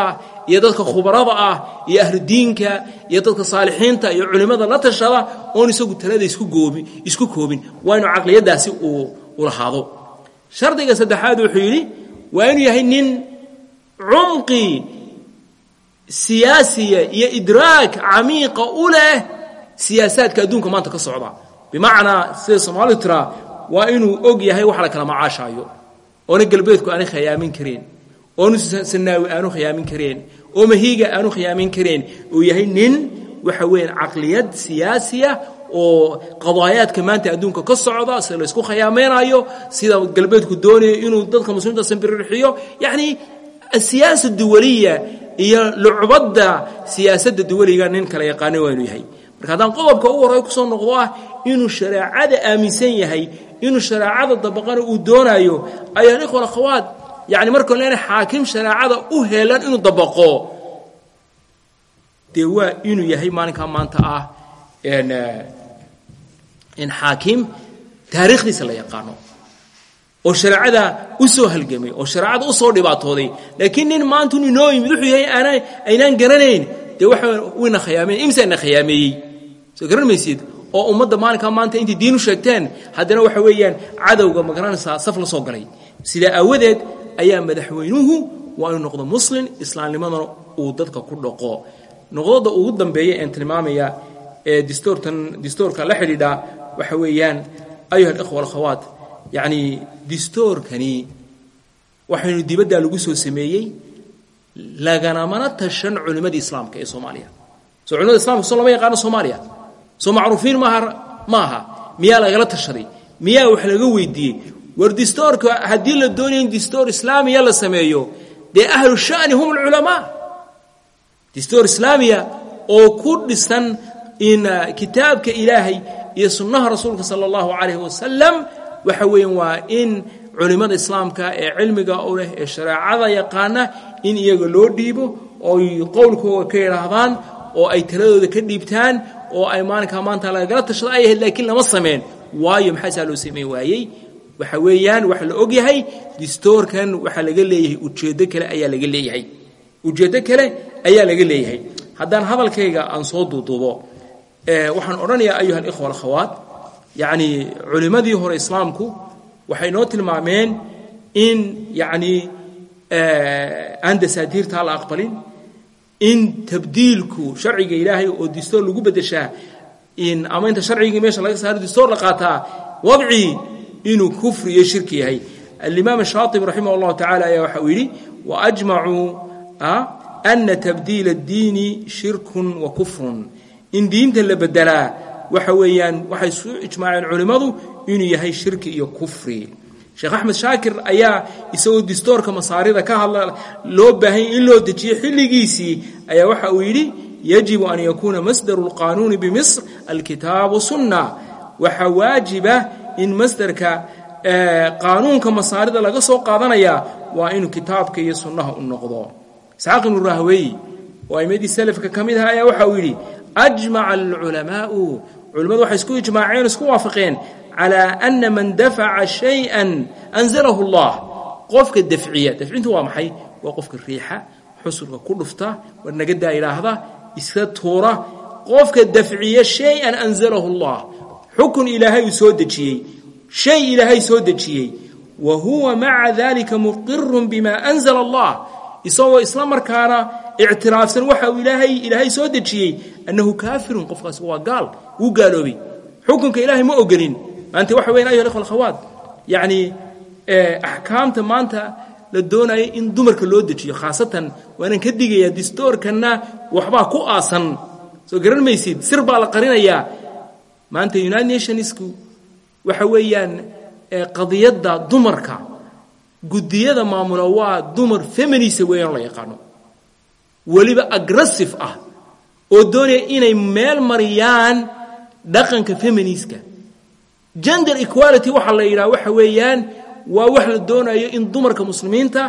[SPEAKER 3] iyo dadka khubarada ah iyo ahludiinka iyo dadka saalixiinta iyo culimmada la tashada oon isagu talada isku koobin. Waa inuu caqliyaddaasi u lahaado. Shardiga saddexaad wuxuu yidhi waa inuu yahay nin cumqi siyaasiya iyo idraag camiiqa u leh siyaasaadka adduunka maanta ka socda. Bimacnaa sida soomaalidu tiraa waa inuu og yahay wax la kala macaashaayo oona galbeedku aanay khayaamin kareen oonu sanaawi aanu khayaamin kareen. Oo mahiiga aanu khayaamin kareen. Uu yahay nin waxa weeyaan caqliyad siyaasiya oo qadaayaadka maanta adduunka ka socda sida laysku khayaamaynayo sida galbeedku doonayo inuu dadka muslimiinta sambiririxiyo yacni asiyaasa duwaliya iyo lucbadda siyaasadda duwaliga nin kala yaqaano waa inuu yahay. Marka haddaan qodobka ugu horey ku soo noqdo ah inuu shareecada aaminsan yahay inuu shareecada dabaqana uu doonaayo ayaa ikhwal akhawaad yani marka leena xaakim shareecada u heelan inuu dabaqo dee waa inuu yahay maalinkaa maanta ah in xaakim taariikhdiisa la yaqaano. Oo shareecada u soo halgamay oo shareecada u soo dhibaatooday laakiin nin maanta inu inoo yimid wuxuu yahay aanaa aynaan garanayn dee waxa wayna khayaameyn imsaana khayaameeyey soo garan maysid oo ummadda maalinkaa maanta intay diin u sheegteen haddana waxa weeyaan cadowga ma garanaysaa saf la soo galay. Sidaa aawadeed ayaa madaxweynuhu waa inuu noqdo muslin islaamnimadana uu dadka ku dhaqo. Noqdada ugu dambeeya een tilmaamaya ee distoortan distoorka la xidhiidha waxa weeyaan ayuha alikhwa alakhawaat yacni distoorkani waxaynu dibaddaa lagu soo sameeyey laganamana tashan culimmadii islaamka ee soomaaliya. Soo culimada islamka soo lama soomaaliya. Soo macruufiin maaha ma aha. Miyaa lagala tashaday? Miyaa wax laga weydiiyey war distoorka haddii la doonaya in distoor islaamiya la sameeyo dee ahlu sha'ni hum alculamaa distoor islaamiya oo ku dhisan in kitaabka ilaahay iyo sunnaha rasuulka sala allahu calayhi wasalam waxa weeyaan waa in culimmada islaamka ee cilmiga u leh ee shareecada yaqaana in iyaga loo dhiibo ooy qowlkooga ka yidhaahdaan oo ay taladooda ka dhiibtaan oo ay maalinkaa maanta lagala tashada ay ahayd lama sameen. Waayo maxaa saa loo sameyn waayey waxa weeyaan waxa la og yahay distoorkan waxaa laga leeyahay ujeeddo kale ayaa laga leeyahay. Ujeeddo kale ayaa laga leeyahay. Haddaan hadalkayga aan soo duuduubo waxaan odhanayaa ayuha alikhwa alakhawaat yacni culimmadii hore islaamku waxay noo tilmaameen in yacni aan dasaatiirtaa la aqbalin in tabdiilku sharciga ilaahay oo distoor lagu beddeshaa in ama inta sharcigii meesha laga saaro distoor la qaataa wadcii inuu kufri iyo shirki yahay alimaam shaatibi raximah اllahu tacala ayaa waxa uu yidhi waajmacuu ana tabdiila اddiini shirkun wa kufrun in diinta la bedelaa waxa weeyaan waxay isu ijmaaceen culimmadu inuu yahay shirki iyo kufri sheekh axmed shaakir ayaa isagoo distoorka masaarida ka hadla loo baahanya in loo dejiyo xilligiisii ayaa waxa uu yidhi yajibu an yakuuna masdaru اlqanuuni bimisr alkitaabu sunna waxaa waajiba in masderka qaanuunka masaarida laga soo qaadanaya waa inuu kitaabka iyo sunnaha u noqdo. Isxaaq ibnu rahweyi oo aimadii selafka ka mid aha ayaa waxa uu yidhi ajmaca alculamaa'u culimmadu waxay isku ijmaaceen isku waafaqeen calaa ana man dafaca shay-an anzalahu allah. Qofka dafciya dafcintu waa maxay? Waa qofka riixa xusulka ku dhufta war nagadaa idhaahda iska tuura. Qofka dafciya shay-an anzalahu allah xukun ilaahay uu soo dejiyey. Shay ilaahay soo dejiyey. Wa huwa maca dalika muqirun bima anzala allah isagoo isla markaana ictiraafsan waxa uu ilaahay ilaahay soo dejiyey annahu kaafirun qofkaas waa gaal wuu gaaloobay. Xukunka ilaahay ma ogolin maanta waxa weyan ayuha ikhwa alkhawaat yacni axkaamta maanta la doonaya in dumarka loo dejiyo khaasatan waanaan ka digayaa distoorkanna waxbaa ku aasan. Soo garan maysid sir la qarinayaa maanta united nationsku waxa weeyaan qadiyadda dumarka guddiyada maamula waa dumar feminisa weeyaan la yaqaano. Weliba aggressive ah oo doonaya inay meel mariyaan dhaqanka feminiska gender equality waxaa la yidhaha waxa weeyaan waa wax la doonayo in dumarka muslimiinta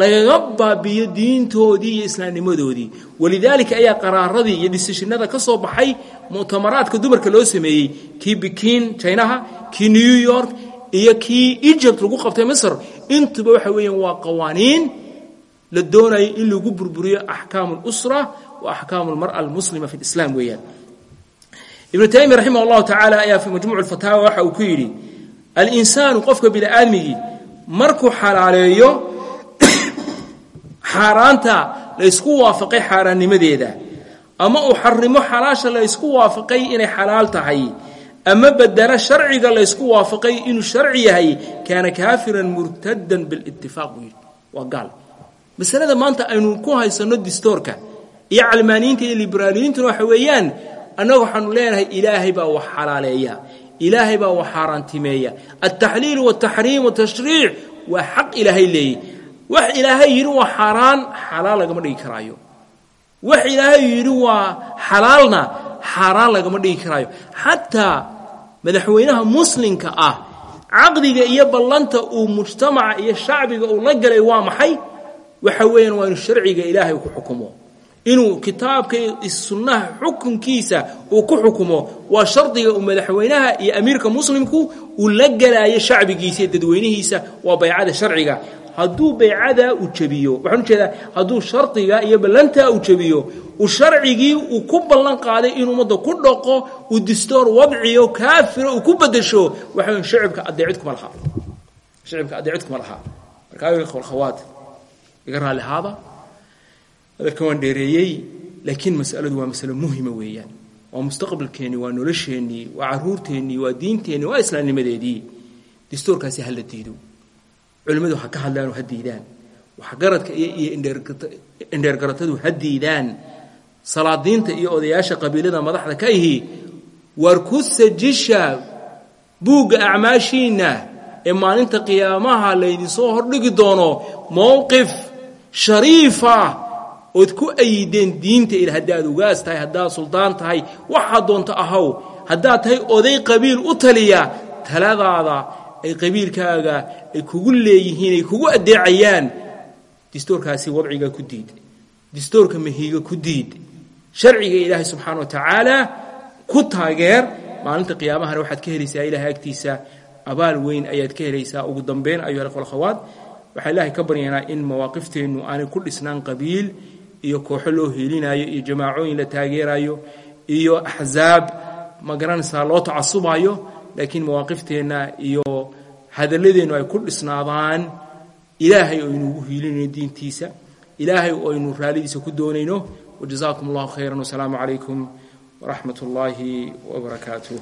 [SPEAKER 3] lagaga baabiyo diintoodii iyo islaamnimadoodii walidaalika ayaa qaraaradii iyo disishinada ka soo baxay muctamaraadka dumarka loo sameeyey kii bikin chinaha kii new york iyo kii egypt lagu qabtay misr intuba waxa weeyaan waa qawaaniin la doonayo in lagu burburiyo axkaamu اlusra wa axkaamu اlmar'a almuslima fi اlislam weeyaan ibnu taymiya raximah اllahu tacaala ayaa fi majmuuc اlfataawa waxa uu ku yidhi alinsaanu qofka bini aadmigii markuu xalaaleeyo xaaraanta la ysku waafaqay xaaraannimadeeda. Ama uu xarimo xalaasha la ysku waafaqay inay xalaal tahay. Ama bedelo sharciga la ysku waafaqay inuu sharci yahay kaana kaafiran murtadan bilitifaaq buu yidhi. Waa gaal. Masalada maanta aynu ku haysanno distoorka iyo calmaaniyiinta iyo liberaaliyiintuna waxa weeyaan annaga waxaanu leenahay ilaahay baa wax xalaaleeya ilaahay baa wax xaaraantimeeya. Altaxliilu waltaxriim watashriic waa xaq ilaahay leeyey wax ilaahay yidhi waa xaaraan xalaal lagama dhigi karaayo. Wax ilaahay yidhi waa xalaalna xaaraan lagama dhigi karaayo. Xataa madaxweynaha muslimka ah caqdiga iyo ballanta uu mujtamaca iyo shacbiga uu la galay waa maxay? Waxa weeyaan waa inuu sharciga ilaahay ku xukumo. Inuu kitaabka sunnaha xukunkiisa uu ku xukumo. Waa shardiga uu madaxweynaha iyo amiirka muslimku uu la galaayo shacbigiisa iyo dadweynihiisa. Waa baycada sharciga hadduu baycadaa uu jebiyo. Waxaan u jeedaa hadduu shardiga iyo ballantaa uu jebiyo uu sharcigii uu ku ballan qaaday in ummadda ku dhaqo uu distoor wadciyo kaafiro uu ku bedesho waxa weya shacibka adeecid kuma lahaa. Shacibka adeecid kuma lahaa. Markaa khawaad iga raalli haada hadalkan waan dheereeyey laakiin masaladu waa masalo muhima weeyaan. Waa mustaqbalkeennii waa nolosheennii waa caruurteennii waa diinteennii waa islaamnimadeedii. Dastuurkaasi ha la diido culimmadu ha ka hadlaan oo ha diidaan waxgaradka iyo indheergaratadu ha diidaan. Salaadiinta iyo odayaasha qabiilada madaxda ka ihi waar ku sajisha buugga acmaashiinna ee maalinta qiyaamaha laydinsoo hordhigi doono mowqif shariifa ood ku ayideen diinta il haddaad ugaas tahay haddaad suldaan tahay waxaad doonto ahaw haddaad tahay oday qabiil u taliya taladaada ay qabiilkaaga ay kugu leeyihiin ay kugu addeecayaan distoorkaasi wadciga ku diid. Distoorka mahiiga ku diid. Sharciga ilaahay subxaana wa tacaala ku taageer. Maalinta qiyaamahana waxaad ka helaysaa ilahay agtiisa. Abaal weyn ayaad ka helaysaa. Ugu dambeyn ayuha ikhwa akhawaat waxaa ilaahay ka baryaynaa in mawaaqifteennu aanay ku dhisnaan qabiil iyo kooxo loo heelinaayo iyo jamaacooyin la taageerayo iyo axzaab ma loo tacasubayo laakiin mawaaqifteenna iyo hadalladeennu ay ku dhisnaadaan ilaahay oynu ugu hiilinayno diintiisa ilaahay oynu raalidiisa ku doonayno. Wajazaakum allahu khayran wasalaamu calaykum waraxmat ullaahi wabarakaatuh